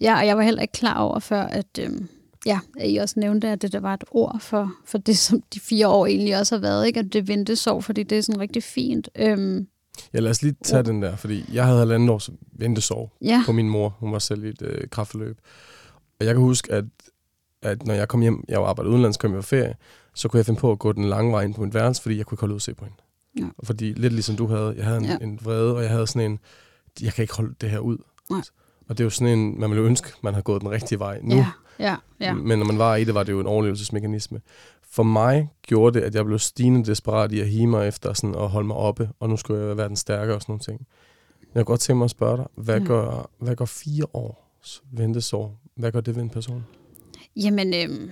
Ja, og jeg var heller ikke klar over før, at, øhm, ja, at I også nævnte, at det der var et ord for, for det, som de fire år egentlig også har været, ikke? at det ventesov, fordi det er sådan rigtig fint. Øhm, Ja, lad os lige tage den der, fordi jeg havde halvandet års ventesorg ja, på min mor. Hun var selv i et øh, kraftforløb. Og jeg kan huske, at, at når jeg kom hjem, jeg arbejdede udenlands, kom jeg på ferie, så kunne jeg finde på at gå den lange vej ind på mit værelse, fordi jeg kunne ikke holde ud at se på hende. Ja. Fordi lidt ligesom du havde, jeg havde en, ja. en vrede, og jeg havde sådan en, jeg kan ikke holde det her ud. Nej. Og det er jo sådan en, man ville jo ønske, man havde gået den rigtige vej nu. ja, ja, ja. Men når man var i det, var det jo en overlevelsesmekanisme. For mig gjorde det, at jeg blev stigende desperat i at hige mig efter sådan at holde mig oppe, og nu skulle jeg være den stærkere og sådan nogle ting. Jeg kunne godt tænke mig at spørge dig, hvad, Ja. gør, hvad gør fire års ventesår? Hvad gør det ved en person? Jamen, øhm,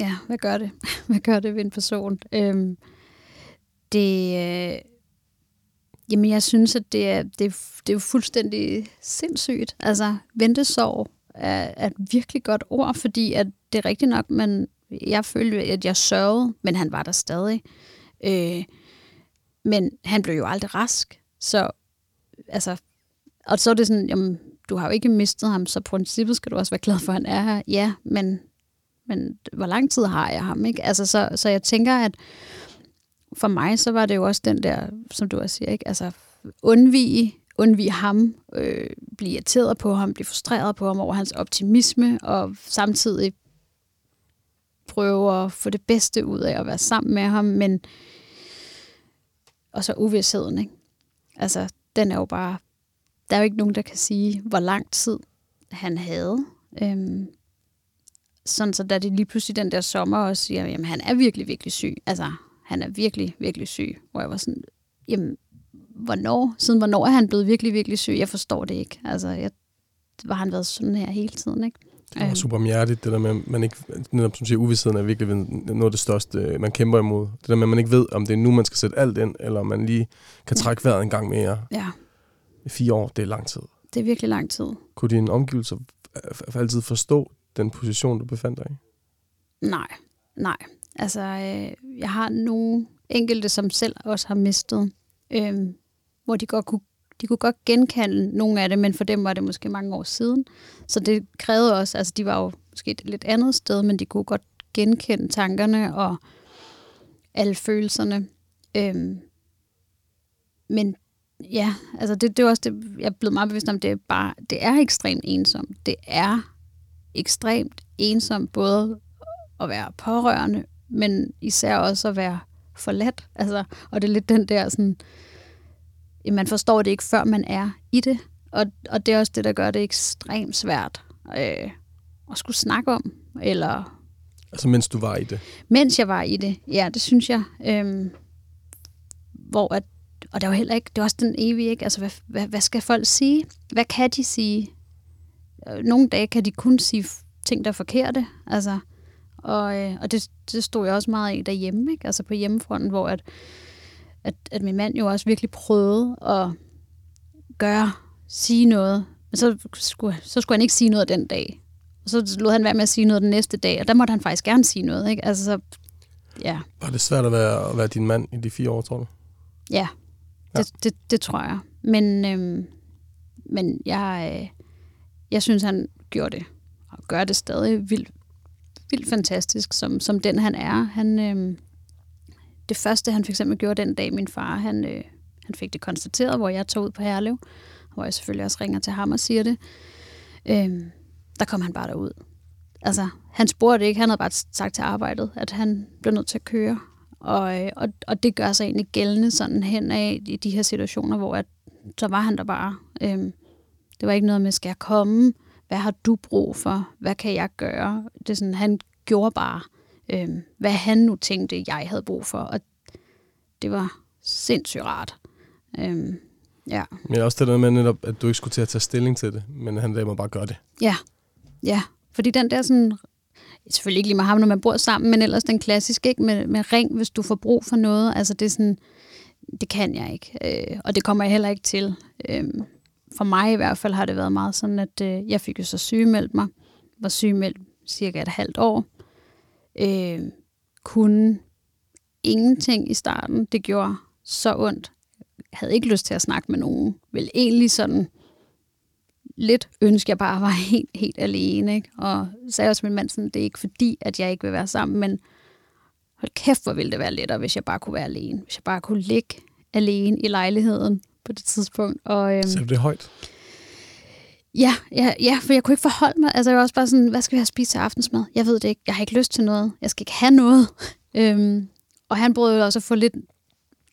ja, hvad gør det? [laughs] hvad gør det ved en person? Øhm, det, øh, jamen, jeg synes, at det er, det, er, det er jo fuldstændig sindssygt. Altså, ventesorg er, er et virkelig godt ord, fordi at det er rigtigt nok, men jeg følte, at jeg sørgede, men han var der stadig. Øh, men han blev jo aldrig rask, så altså, og så er det sådan, jamen, du har jo ikke mistet ham, så på princippet skal du også være glad for, at han er her. Ja, men, men hvor lang tid har jeg ham? Ikke? Altså, så, så jeg tænker, at for mig, så var det jo også den der, som du også siger, ikke? Altså, undvige, undvige ham, øh, blive irriteret på ham, blive frustreret på ham over hans optimisme, og samtidig prøve at få det bedste ud af at være sammen med ham, men og så uvidsheden, ikke? Altså, den er jo bare, der er jo ikke nogen, der kan sige, hvor lang tid han havde. Øhm, sådan så da det lige pludselig den der sommer også siger, jamen han er virkelig, virkelig syg. Altså, han er virkelig, virkelig syg. Hvor jeg var sådan, jamen, hvornår? Siden hvornår er han blevet virkelig, virkelig syg? Jeg forstår det ikke. Altså, jeg, var han været sådan her hele tiden, ikke? Det var super mærkeligt, det der med, at man ikke, netop som siger, uvidsheden er virkelig noget af det største, øh, man kæmper imod. Det der med, at man ikke ved, om det er nu, man skal sætte alt ind, eller om man lige kan trække vejret en gang mere. Ja, I fire år, det er lang tid. det er virkelig lang tid. Kunne dine omgivelser altid forstå den position, du befandt dig i? Nej, nej. Altså, øh, jeg har nogle enkelte, som selv også har mistet, øh, hvor de godt kunne, de kunne godt genkende nogle af det, men for dem var det måske mange år siden. Så det krævede også, altså de var jo måske et lidt andet sted, men de kunne godt genkende tankerne og alle følelserne. Øhm, men ja, altså det, det er også det, jeg er blevet meget bevidst om, det er bare, det er ekstremt ensomt. Det er ekstremt ensomt, både at være pårørende, men især også at være forladt. Altså, og det er lidt den der sådan, man forstår det ikke, før man er i det. Og, og det er også det, der gør det ekstremt svært øh, at skulle snakke om. Eller Altså, mens du var i det. mens jeg var i det. Ja, det synes jeg. Øhm, hvor at, og der er jo heller ikke, det er også den evige, ikke? Altså, hvad, hvad, hvad skal folk sige? Hvad kan de sige? Øh, Nogle dage kan de kun sige ting, der er forkerte. Altså, og, øh, og det, det stod jeg også meget i derhjemme, ikke? Altså på hjemmefronten, hvor at, at, at min mand jo også virkelig prøvede at gøre, sige noget. Men så skulle, så skulle han ikke sige noget den dag. Og så lod han være med at sige noget den næste dag, og der måtte han faktisk gerne sige noget, ikke? Altså, så, ja, Var det svært at være, at være din mand i de fire år, tror du? ja, det, det, det tror jeg. Men, øhm, men jeg, øh, jeg synes, han gjorde det, og gør det stadig vildt, vildt fantastisk, som, som den han er. Han, øh, det første, han for eksempel gjorde den dag, min far, han, øh, han fik det konstateret, hvor jeg tog ud på Herlev, hvor jeg selvfølgelig også ringer til ham og siger det. øh, der kom han bare derud. Altså, han spurgte ikke, han havde bare sagt til arbejdet, at han blev nødt til at køre. Og, øh, og, og det gør sig egentlig gældende sådan hen af i de her situationer, hvor at, så var han der bare. Øhm, det var ikke noget med, skal jeg komme? Hvad har du brug for? Hvad kan jeg gøre? Det er sådan, han gjorde bare, øhm, hvad han nu tænkte, jeg havde brug for. Og det var sindssygt rart. Øhm, ja. Men også det der med netop, at du ikke skulle til at tage stilling til det, men han lader mig bare gøre det. Ja, ja. Fordi den der sådan, selvfølgelig ikke lige med ham, når man bor sammen, men ellers den klassiske, ikke? Med, med ring, hvis du får brug for noget. Altså det er sådan, det kan jeg ikke. Øh, og det kommer jeg heller ikke til. Øh, for mig i hvert fald har det været meget sådan, at øh, jeg fik jo så sygemeldt mig. Var sygemeldt cirka et halvt år. Øh, kunne ingenting i starten. Det gjorde så ondt. Jeg havde ikke lyst til at snakke med nogen. Vel egentlig sådan lidt ønske, jeg bare var [laughs] helt, helt alene. Ikke? Og sagde også min mand sådan, det er ikke fordi, at jeg ikke vil være sammen, men hold kæft, hvor ville det være lettere, hvis jeg bare kunne være alene. Hvis jeg bare kunne ligge alene i lejligheden på det tidspunkt. Og, øhm, Så det højt. Ja, ja, ja, for jeg kunne ikke forholde mig. Altså, jeg var også bare sådan, hvad skal vi have spist til aftensmad? Jeg ved det ikke. Jeg har ikke lyst til noget. Jeg skal ikke have noget. [laughs] Øhm, og han prøvede jo også at få lidt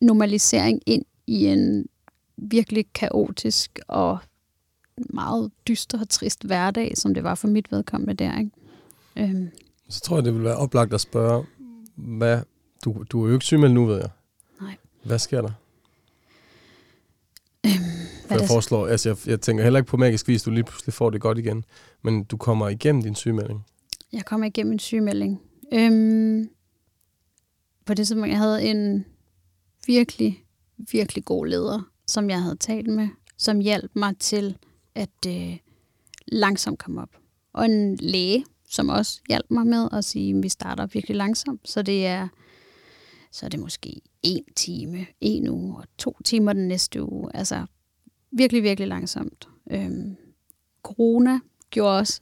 normalisering ind i en virkelig kaotisk og meget dyster og trist hverdag, som det var for mit vedkommende der. Ikke? Øhm, Så tror jeg, det vil være oplagt at spørge, hvad, du, du er jo ikke sygemeldt nu, ved jeg. Nej. Hvad sker der? Øhm, hvad jeg foreslår, altså jeg, jeg tænker heller ikke på magisk vis, du lige pludselig får det godt igen, men du kommer igennem din sygemelding. jeg kom igennem en sygemelding. Øhm, på det tidspunkt, jeg havde en virkelig, virkelig god leder, som jeg havde talt med, som hjalp mig til at øh, langsomt komme op. Og en læge, som også hjalp mig med at sige, at vi starter virkelig langsomt. Så det er, så er det måske en time, en uge og to timer den næste uge. Altså virkelig, virkelig langsomt. Øhm, corona gjorde også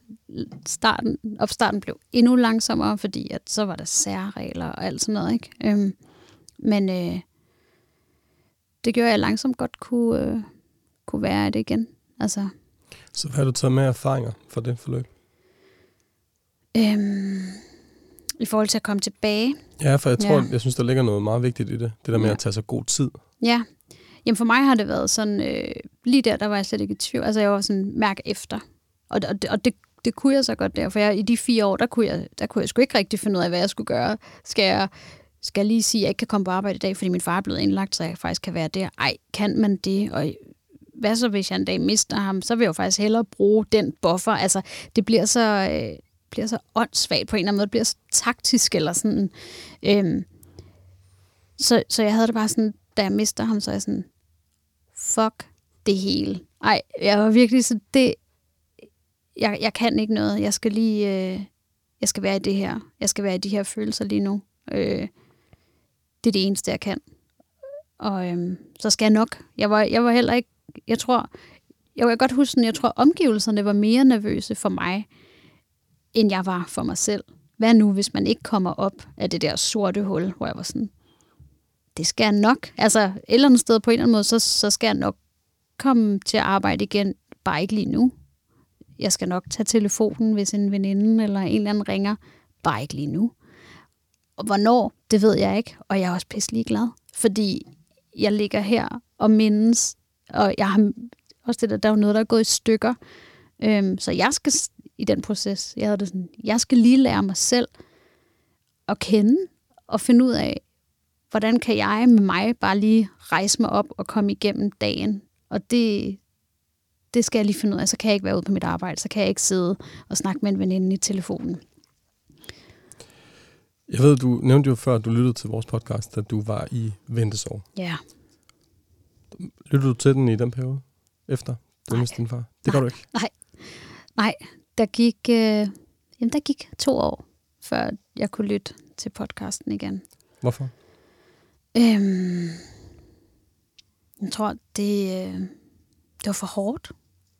starten, opstarten blev endnu langsommere, fordi at så var der særregler og alt sådan noget. Ikke? Øhm, men øh, det gjorde, at jeg langsomt godt kunne, øh, kunne være i det igen. Altså, Så hvad har du taget med erfaringer fra det forløb? øhm, I forhold til at komme tilbage. Ja, for jeg tror, Ja. jeg synes, der ligger noget meget vigtigt i det. Det der med Ja. at tage sig god tid. Ja, jamen for mig har det været sådan, øh, lige der, der var jeg slet ikke i tvivl. Altså jeg var sådan mærke efter. Og, og, det, og det, det kunne jeg så godt der, for jeg, i de fire år, der kunne, jeg, der kunne jeg sgu ikke rigtig finde ud af, hvad jeg skulle gøre. Skal jeg, skal jeg lige sige, at jeg ikke kan komme på arbejde i dag, fordi min far er blevet indlagt, så jeg faktisk kan være der? Ej, kan man det? Og hvad så, hvis jeg en dag mister ham? Så vil jeg jo faktisk hellere bruge den buffer. Altså, det bliver så, øh, bliver så åndssvagt på en eller anden måde. Bliver så taktisk eller sådan. Øhm, så, så jeg havde det bare sådan, da jeg mister ham, så er jeg sådan, fuck det hele. Ej, jeg var virkelig så, det, jeg, jeg kan ikke noget. Jeg skal lige, øh, jeg skal være i det her. Jeg skal være i de her følelser lige nu. Øh, det er det eneste, jeg kan. Og øhm, så skal jeg nok. Jeg var, jeg var heller ikke, jeg tror, jeg kan godt huske, at jeg tror, omgivelserne var mere nervøse for mig, end jeg var for mig selv. Hvad nu, hvis man ikke kommer op af det der sorte hul, hvor jeg var sådan, det skal jeg nok. Altså et eller andet sted på en eller anden måde, så, så skal jeg nok komme til at arbejde igen, bare ikke lige nu. Jeg skal nok tage telefonen, hvis en veninde eller en eller anden ringer, bare ikke lige nu. Og hvornår, det ved jeg ikke, og jeg er også pisselig glad, fordi jeg ligger her og mindes, og jeg har også det der, der er jo noget, der er gået i stykker. Øhm, så jeg skal i den proces, jeg havde det sådan, jeg skal lige lære mig selv at kende og finde ud af, hvordan kan jeg med mig bare lige rejse mig op og komme igennem dagen. Og det, det skal jeg lige finde ud af. Så kan jeg ikke være ude på mit arbejde. Så kan jeg ikke sidde og snakke med en veninde i telefonen. Jeg ved, du nævnte jo før, at du lyttede til vores podcast, at du var i ventesorg. Ja. Lyttede du til den i den periode? Efter du Nej. mistede din far? Det gør du ikke. Nej, der gik, øh, jamen, der gik to år, før jeg kunne lytte til podcasten igen. Hvorfor? Øhm, jeg tror, det, øh, det var for hårdt.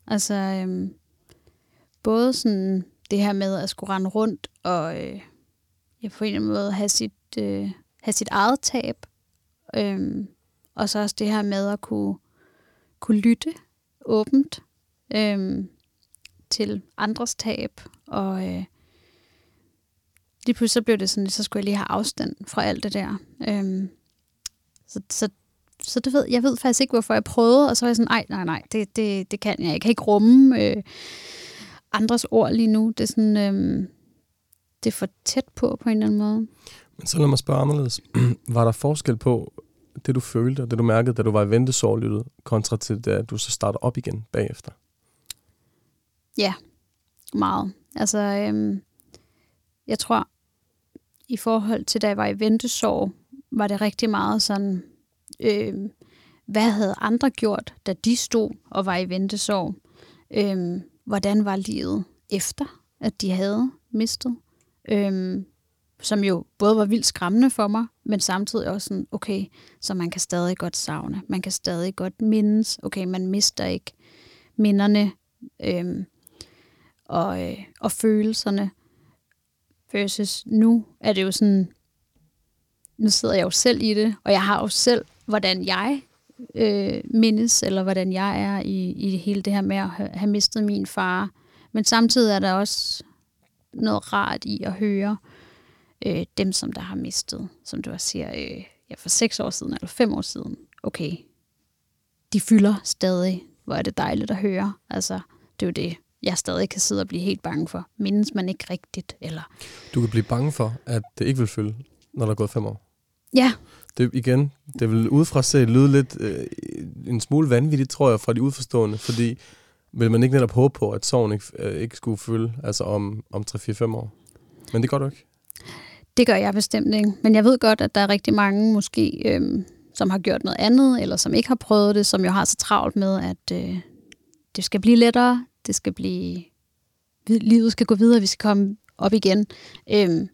Altså, øhm, både sådan det her med at skulle rende rundt og øh, ja, på en eller anden måde have sit, øh, have sit eget tab. Øhm, og så også det her med at kunne, kunne lytte åbent øhm, til andres tab. Og øh, lige pludselig så blev det sådan, så skulle jeg lige have afstand fra alt det der. Øhm, så, så, så det ved, jeg ved faktisk ikke, hvorfor jeg prøvede, og så var jeg sådan, nej, nej, nej, det, det, det kan jeg. Jeg kan ikke rumme øh, andres ord lige nu. Det er sådan, øh, det er for tæt på, på en eller anden måde. Men så lad mig spørge anderledes. [clears throat] var der forskel på det, du følte, og det, du mærkede, da du var i ventesorglyttet, kontra til, da du så starter op igen bagefter? Ja, Meget. Altså, øhm, jeg tror, i forhold til, da jeg var i ventesorg, var det rigtig meget sådan, øhm, hvad havde andre gjort, da de stod og var i ventesorg? Øhm, hvordan var livet efter, at de havde mistet? Øhm, som jo både var vildt skræmmende for mig, men samtidig også sådan, okay, så man kan stadig godt savne. Man kan stadig godt mindes. Okay, man mister ikke minderne øhm, og, øh, og følelserne. Versus nu er det jo sådan, nu sidder jeg jo selv i det, og jeg har jo selv, hvordan jeg øh, mindes, eller hvordan jeg er i, i hele det her med at have, mistet min far. Men samtidig er der også noget rart i at høre øh, dem, som der har mistet, som du også siger, øh, ja, for seks år siden eller fem år siden. Okay, de fylder stadig. Hvor er det dejligt at høre. Altså, det er jo det, jeg stadig kan sidde og blive helt bange for. Mindes man ikke rigtigt? Eller... Du kan blive bange for, at det ikke vil fylde, når der er gået fem år. Ja. Det, igen, det vil udefra se lyde lidt øh, en smule vanvittigt, tror jeg, fra de udforstående, fordi vil man ikke netop håbe på, at sorgen ikke, øh, ikke skulle fylde altså om, om 3-4-5 år. Men det gør du ikke. Det gør jeg bestemt ikke. Men jeg ved godt, at der er rigtig mange måske, øhm, som har gjort noget andet, eller som ikke har prøvet det, som jo har så travlt med, at øh, det skal blive lettere, det skal blive... Livet skal gå videre, vi skal komme op igen. Øhm,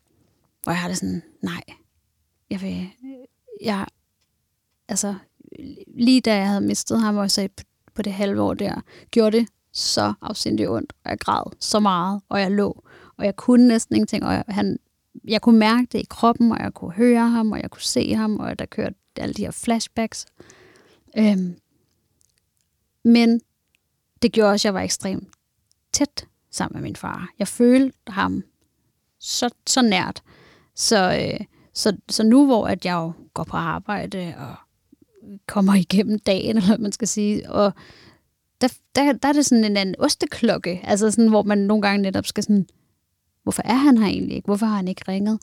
hvor jeg har det sådan, nej, jeg vil... Jeg, altså, lige da jeg havde mistet ham, og så på, på det halve år der, gjorde det så afsindigt ondt, og jeg græd så meget, og jeg lå, og jeg kunne næsten ingenting, og jeg, han, jeg kunne mærke det i kroppen, og jeg kunne høre ham, og jeg kunne se ham, og der kørte alle de her flashbacks. Øhm, men det gjorde også, at jeg var ekstremt tæt sammen med min far. Jeg følte ham så, så nært. Så, øh, så, så nu, hvor at jeg jo går på arbejde og kommer igennem dagen, [laughs] eller hvad man skal sige, og der, der, der er det sådan en anden osteklokke, altså sådan, hvor man nogle gange netop skal sådan, hvorfor er han her egentlig ikke? Hvorfor har han ikke ringet?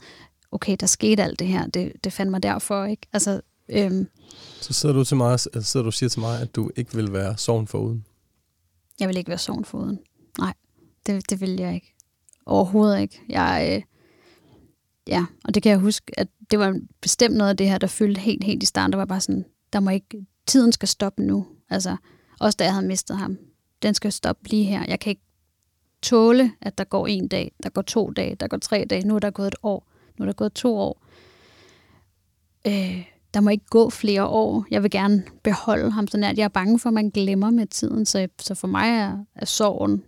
Okay, der skete alt det her, det, det fandt mig derfor, ikke? Altså, øhm, så sidder du til mig, sidder du og siger til mig, at du ikke vil være sovn foruden? Jeg vil ikke være sovn foruden. Nej, det, det vil jeg ikke. Overhovedet ikke. Jeg, øh, ja, og det kan jeg huske, at det var bestemt noget af det her, der fyldte helt, helt i starten. Der var bare sådan, der må ikke, tiden skal stoppe nu. Altså, også da jeg havde mistet ham. Den skal stoppe lige her. Jeg kan ikke tåle, at der går en dag, der går to dage, der går tre dage. Nu er der gået et år. Nu er der gået to år. Øh, der må ikke gå flere år. Jeg vil gerne beholde ham så nært. Jeg er bange for, at man glemmer med tiden. Så, så for mig er, er sorgen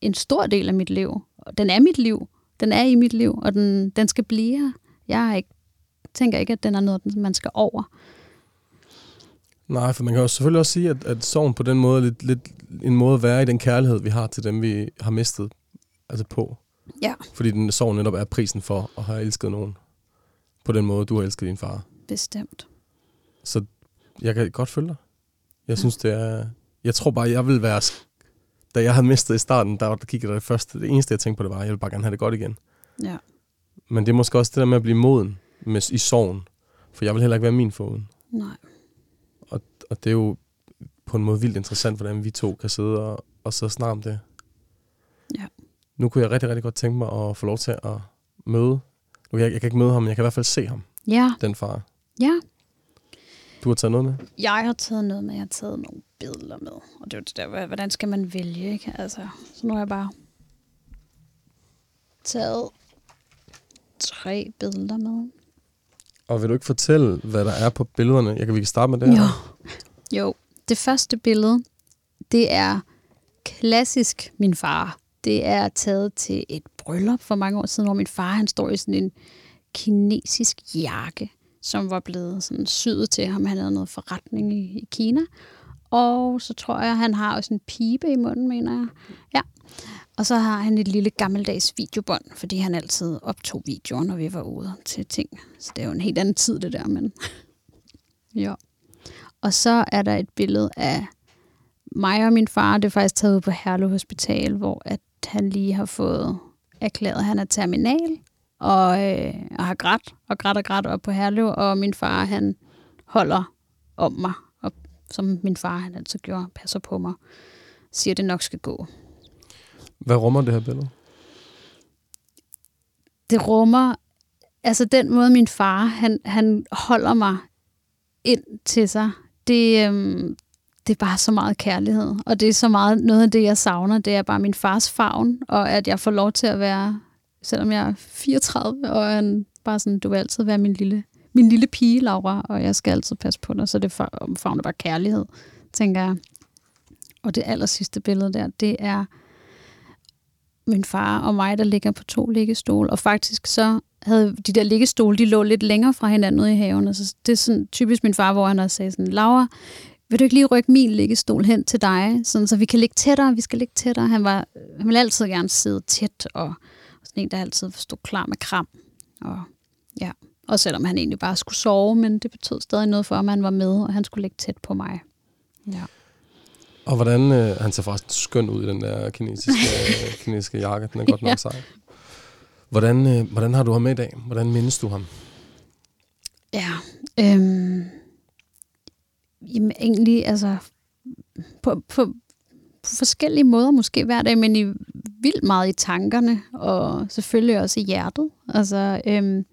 en stor del af mit liv. Den er mit liv. Den er i mit liv, og den, den skal blive her. Jeg er ikke, tænker ikke, at den er noget, man skal over. Nej, for man kan jo selvfølgelig også sige, at, at sorgen på den måde er lidt, lidt en måde at være i den kærlighed, vi har til dem, vi har mistet altså på. Ja. Fordi den sorg netop er prisen for at have elsket nogen på den måde, du har elsket din far. Bestemt. Så jeg kan godt følge dig. Jeg synes, det er... Jeg tror bare, jeg vil være... Da jeg havde mistet i starten, der, der kiggede det første. Det eneste, jeg tænkte på, det var, at jeg vil bare gerne have det godt igen. Ja. Men det er måske også det der med at blive moden med, i sorgen. For jeg vil heller ikke være min foruden. Nej. Og, og det er jo på en måde vildt interessant, hvordan vi to kan sidde og, og så snakke om det. Ja. Nu kunne jeg rigtig, rigtig godt tænke mig at få lov til at møde. Nu kan jeg, jeg kan ikke møde ham, men jeg kan i hvert fald se ham. Ja. Den far. Ja. Du har taget noget med? Jeg har taget noget med. Jeg har taget nogle billeder med. Og det er jo det der, hvordan skal man vælge, ikke? Altså, så nu har jeg bare taget tre billeder med. Og vil du ikke fortælle, hvad der er på billederne? Jeg kan, vi kan starte med det her. Jo. [laughs] jo, det første billede, det er klassisk min far. Det er taget til et bryllup for mange år siden, hvor min far han står i sådan en kinesisk jakke, som var blevet sådan syet til ham. Han havde noget forretning i, i Kina. Og så tror jeg, han har også en pibe i munden, mener jeg. Ja. Og så har han et lille gammeldags videobånd, fordi han altid optog videoer, når vi var ude til ting. Så det er jo en helt anden tid, det der, men... [laughs] ja. Og så er der et billede af mig og min far. Det er faktisk taget ud på Herlev Hospital, hvor at han lige har fået erklæret, at han er terminal, og, øh, og har grædt og grædt og grædt op på Herlev, og min far, han holder om mig, og, som min far, han altid gjorde, passer på mig, siger, at det nok skal gå. Hvad rummer det her billede? Det rummer, altså den måde, min far, han, han holder mig ind til sig, det, øhm, det er bare så meget kærlighed, og det er så meget noget af det, jeg savner, det er bare min fars favn, og at jeg får lov til at være, selvom jeg er 34, og han bare sådan, du vil altid være min lille, min lille pige, Laura, og jeg skal altid passe på dig, så det favner bare kærlighed, tænker jeg. Og det aller sidste billede der, det er min far og mig, der ligger på to liggestole. Og faktisk så havde de der liggestole, de lå lidt længere fra hinanden ude i haven. Altså, det er sådan typisk min far, hvor han har sagt sådan, Laura, vil du ikke lige rykke min liggestol hen til dig, sådan, så vi kan ligge tættere, vi skal ligge tættere. Han, var, han ville altid gerne sidde tæt, og sådan en, der altid stod klar med kram. Og, ja. og selvom han egentlig bare skulle sove, men det betød stadig noget for, at han var med, og han skulle ligge tæt på mig. Ja. Og hvordan, øh, han ser faktisk skøn ud i den der kinesiske, [laughs] kinesiske jakke, den er godt nok ja. sej. Hvordan, øh, hvordan har du ham med i dag? Hvordan mindes du ham? Ja, øhm, jamen egentlig, altså, på, på, på forskellige måder måske hver dag, men i vildt meget i tankerne, og selvfølgelig også i hjertet. Altså, øhm,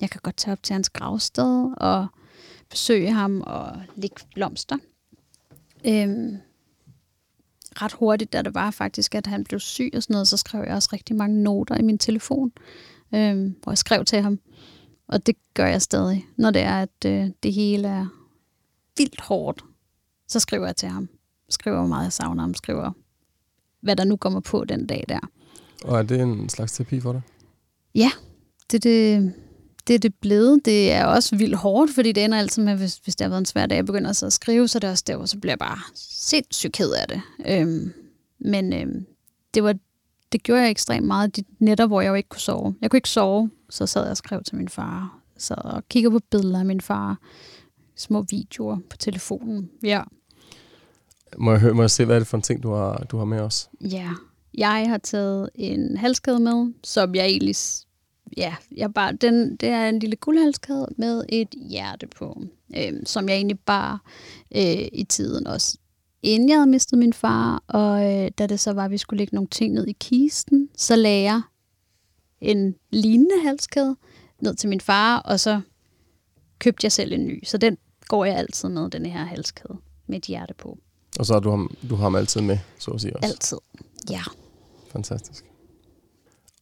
jeg kan godt tage op til hans gravsted og besøge ham og lægge blomster. Øhm, ret hurtigt, da det var faktisk, at han blev syg og sådan noget, så skrev jeg også rigtig mange noter i min telefon, øhm, hvor jeg skrev til ham. Og det gør jeg stadig, når det er, at øh, det hele er vildt hårdt. Så skriver jeg til ham. Skriver, hvor meget jeg savner ham. Skriver, hvad der nu kommer på den dag der. Og er det en slags terapi for dig? Ja, det, det, det er det blevet. Det er også vildt hårdt, fordi det ender altid med, hvis, hvis det har været en svær dag, jeg begynder så at skrive, så det er også der, hvor så bliver jeg bare sindssygt ked af det. Øhm, men øhm, det, var, det gjorde jeg ekstremt meget de netter, hvor jeg jo ikke kunne sove. Jeg kunne ikke sove, så sad jeg og skrev til min far. Så og kigger på billeder af min far. Små videoer på telefonen. Ja. Må jeg, høre, må jeg se, hvad er det for en ting, du har, du har med os? Ja, jeg har taget en halskæde med, som jeg egentlig ja, jeg bare, den, det er en lille guldhalskæde med et hjerte på, øh, som jeg egentlig bare øh, i tiden også, inden jeg havde mistet min far, og øh, da det så var, at vi skulle lægge nogle ting ned i kisten, så lagde jeg en lignende halskæde ned til min far, og så købte jeg selv en ny. Så den går jeg altid med, den her halskæde med et hjerte på. Og så har du ham, du har ham altid med, så at sige også? Altid, ja. Fantastisk.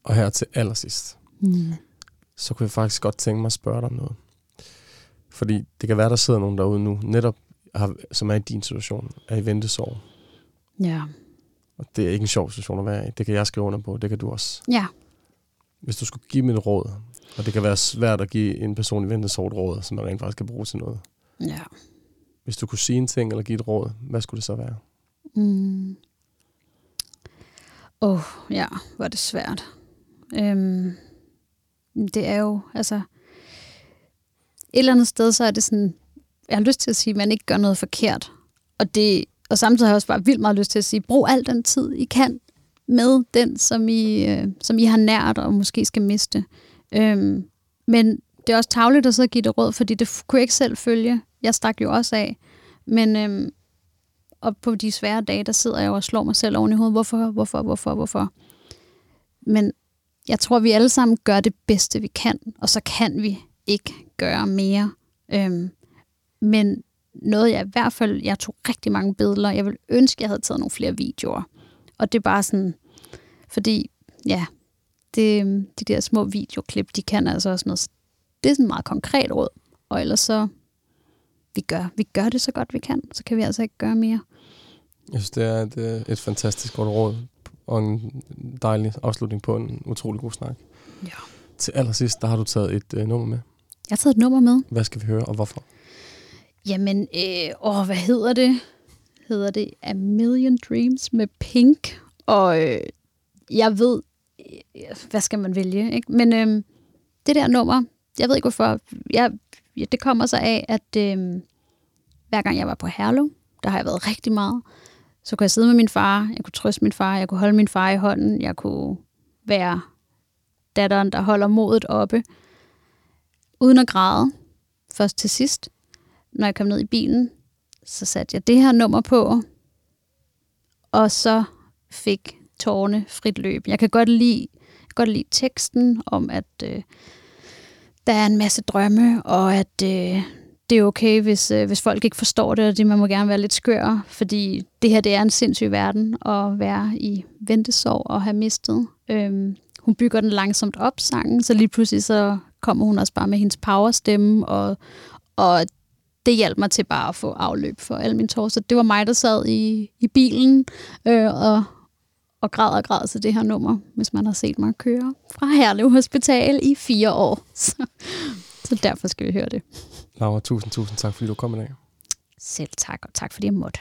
Og her til allersidst, mm. så kunne jeg faktisk godt tænke mig at spørge dig om noget. Fordi det kan være, der sidder nogen derude nu, netop har, som er i din situation, er i ventesorg. Ja. Og det er ikke en sjov situation at være i. Det kan jeg skrive under på, det kan du også. Ja. Hvis du skulle give mig et råd, og det kan være svært at give en person i ventesorg et råd, som man rent faktisk kan bruge til noget. Ja. Hvis du kunne sige en ting eller give et råd, hvad skulle det så være? Mm. Åh, oh, ja, hvor er det svært. Øhm, det er jo, altså, et eller andet sted, så er det sådan, jeg har lyst til at sige, at man ikke gør noget forkert. Og, det, og samtidig har jeg også bare vildt meget lyst til at sige, brug al den tid, I kan med den, som I, øh, som I har nært og måske skal miste. Øhm, men det er også tavligt at så give det råd, fordi det kunne jeg ikke selv følge. Jeg stak jo også af. Men øhm, og på de svære dage, der sidder jeg og slår mig selv oven i hovedet. Hvorfor, hvorfor, hvorfor, hvorfor? Men jeg tror, vi alle sammen gør det bedste, vi kan, og så kan vi ikke gøre mere. Øhm, men noget, jeg i hvert fald, jeg tog rigtig mange billeder. Jeg vil ønske, jeg havde taget nogle flere videoer. Og det er bare sådan, fordi, ja, det, de der små videoklip, de kan altså også noget. Det er sådan meget konkret råd. Og ellers så, vi gør, vi gør det så godt vi kan, så kan vi altså ikke gøre mere. Jeg synes, det er et, øh, et fantastisk godt råd og en dejlig afslutning på en utrolig god snak. Ja. Til allersidst, der har du taget et øh, nummer med. Jeg har taget et nummer med. Hvad skal vi høre, og hvorfor? Jamen, øh, åh, hvad hedder det? Hedder det A Million Dreams med Pink. Og øh, jeg ved, øh, hvad skal man vælge, ikke? Men øh, det der nummer, jeg ved ikke hvorfor, jeg, ja, det kommer så af, at øh, hver gang jeg var på Herlev, der har jeg været rigtig meget, så kunne jeg sidde med min far, jeg kunne trøste min far, jeg kunne holde min far i hånden, jeg kunne være datteren, der holder modet oppe, uden at græde, først til sidst. Når jeg kom ned i bilen, så satte jeg det her nummer på, og så fik tårne frit løb. Jeg kan godt lide, godt lide teksten om, at øh, der er en masse drømme, og at øh, det er okay, hvis, øh, hvis folk ikke forstår det, og det, man må gerne være lidt skør, fordi det her det er en sindssyg verden at være i ventesorg og have mistet. Øhm, hun bygger den langsomt op, sangen, så lige pludselig så kommer hun også bare med hendes powerstemme, og, og det hjalp mig til bare at få afløb for al min tårer. Så det var mig, der sad i, i bilen øh, og, og græder og græd til det her nummer, hvis man har set mig køre fra Herlev Hospital i fire år. [laughs] Så, så derfor skal vi høre det. Laura, tusind, tusind tak, fordi du kom i dag. Selv tak, og tak fordi jeg måtte.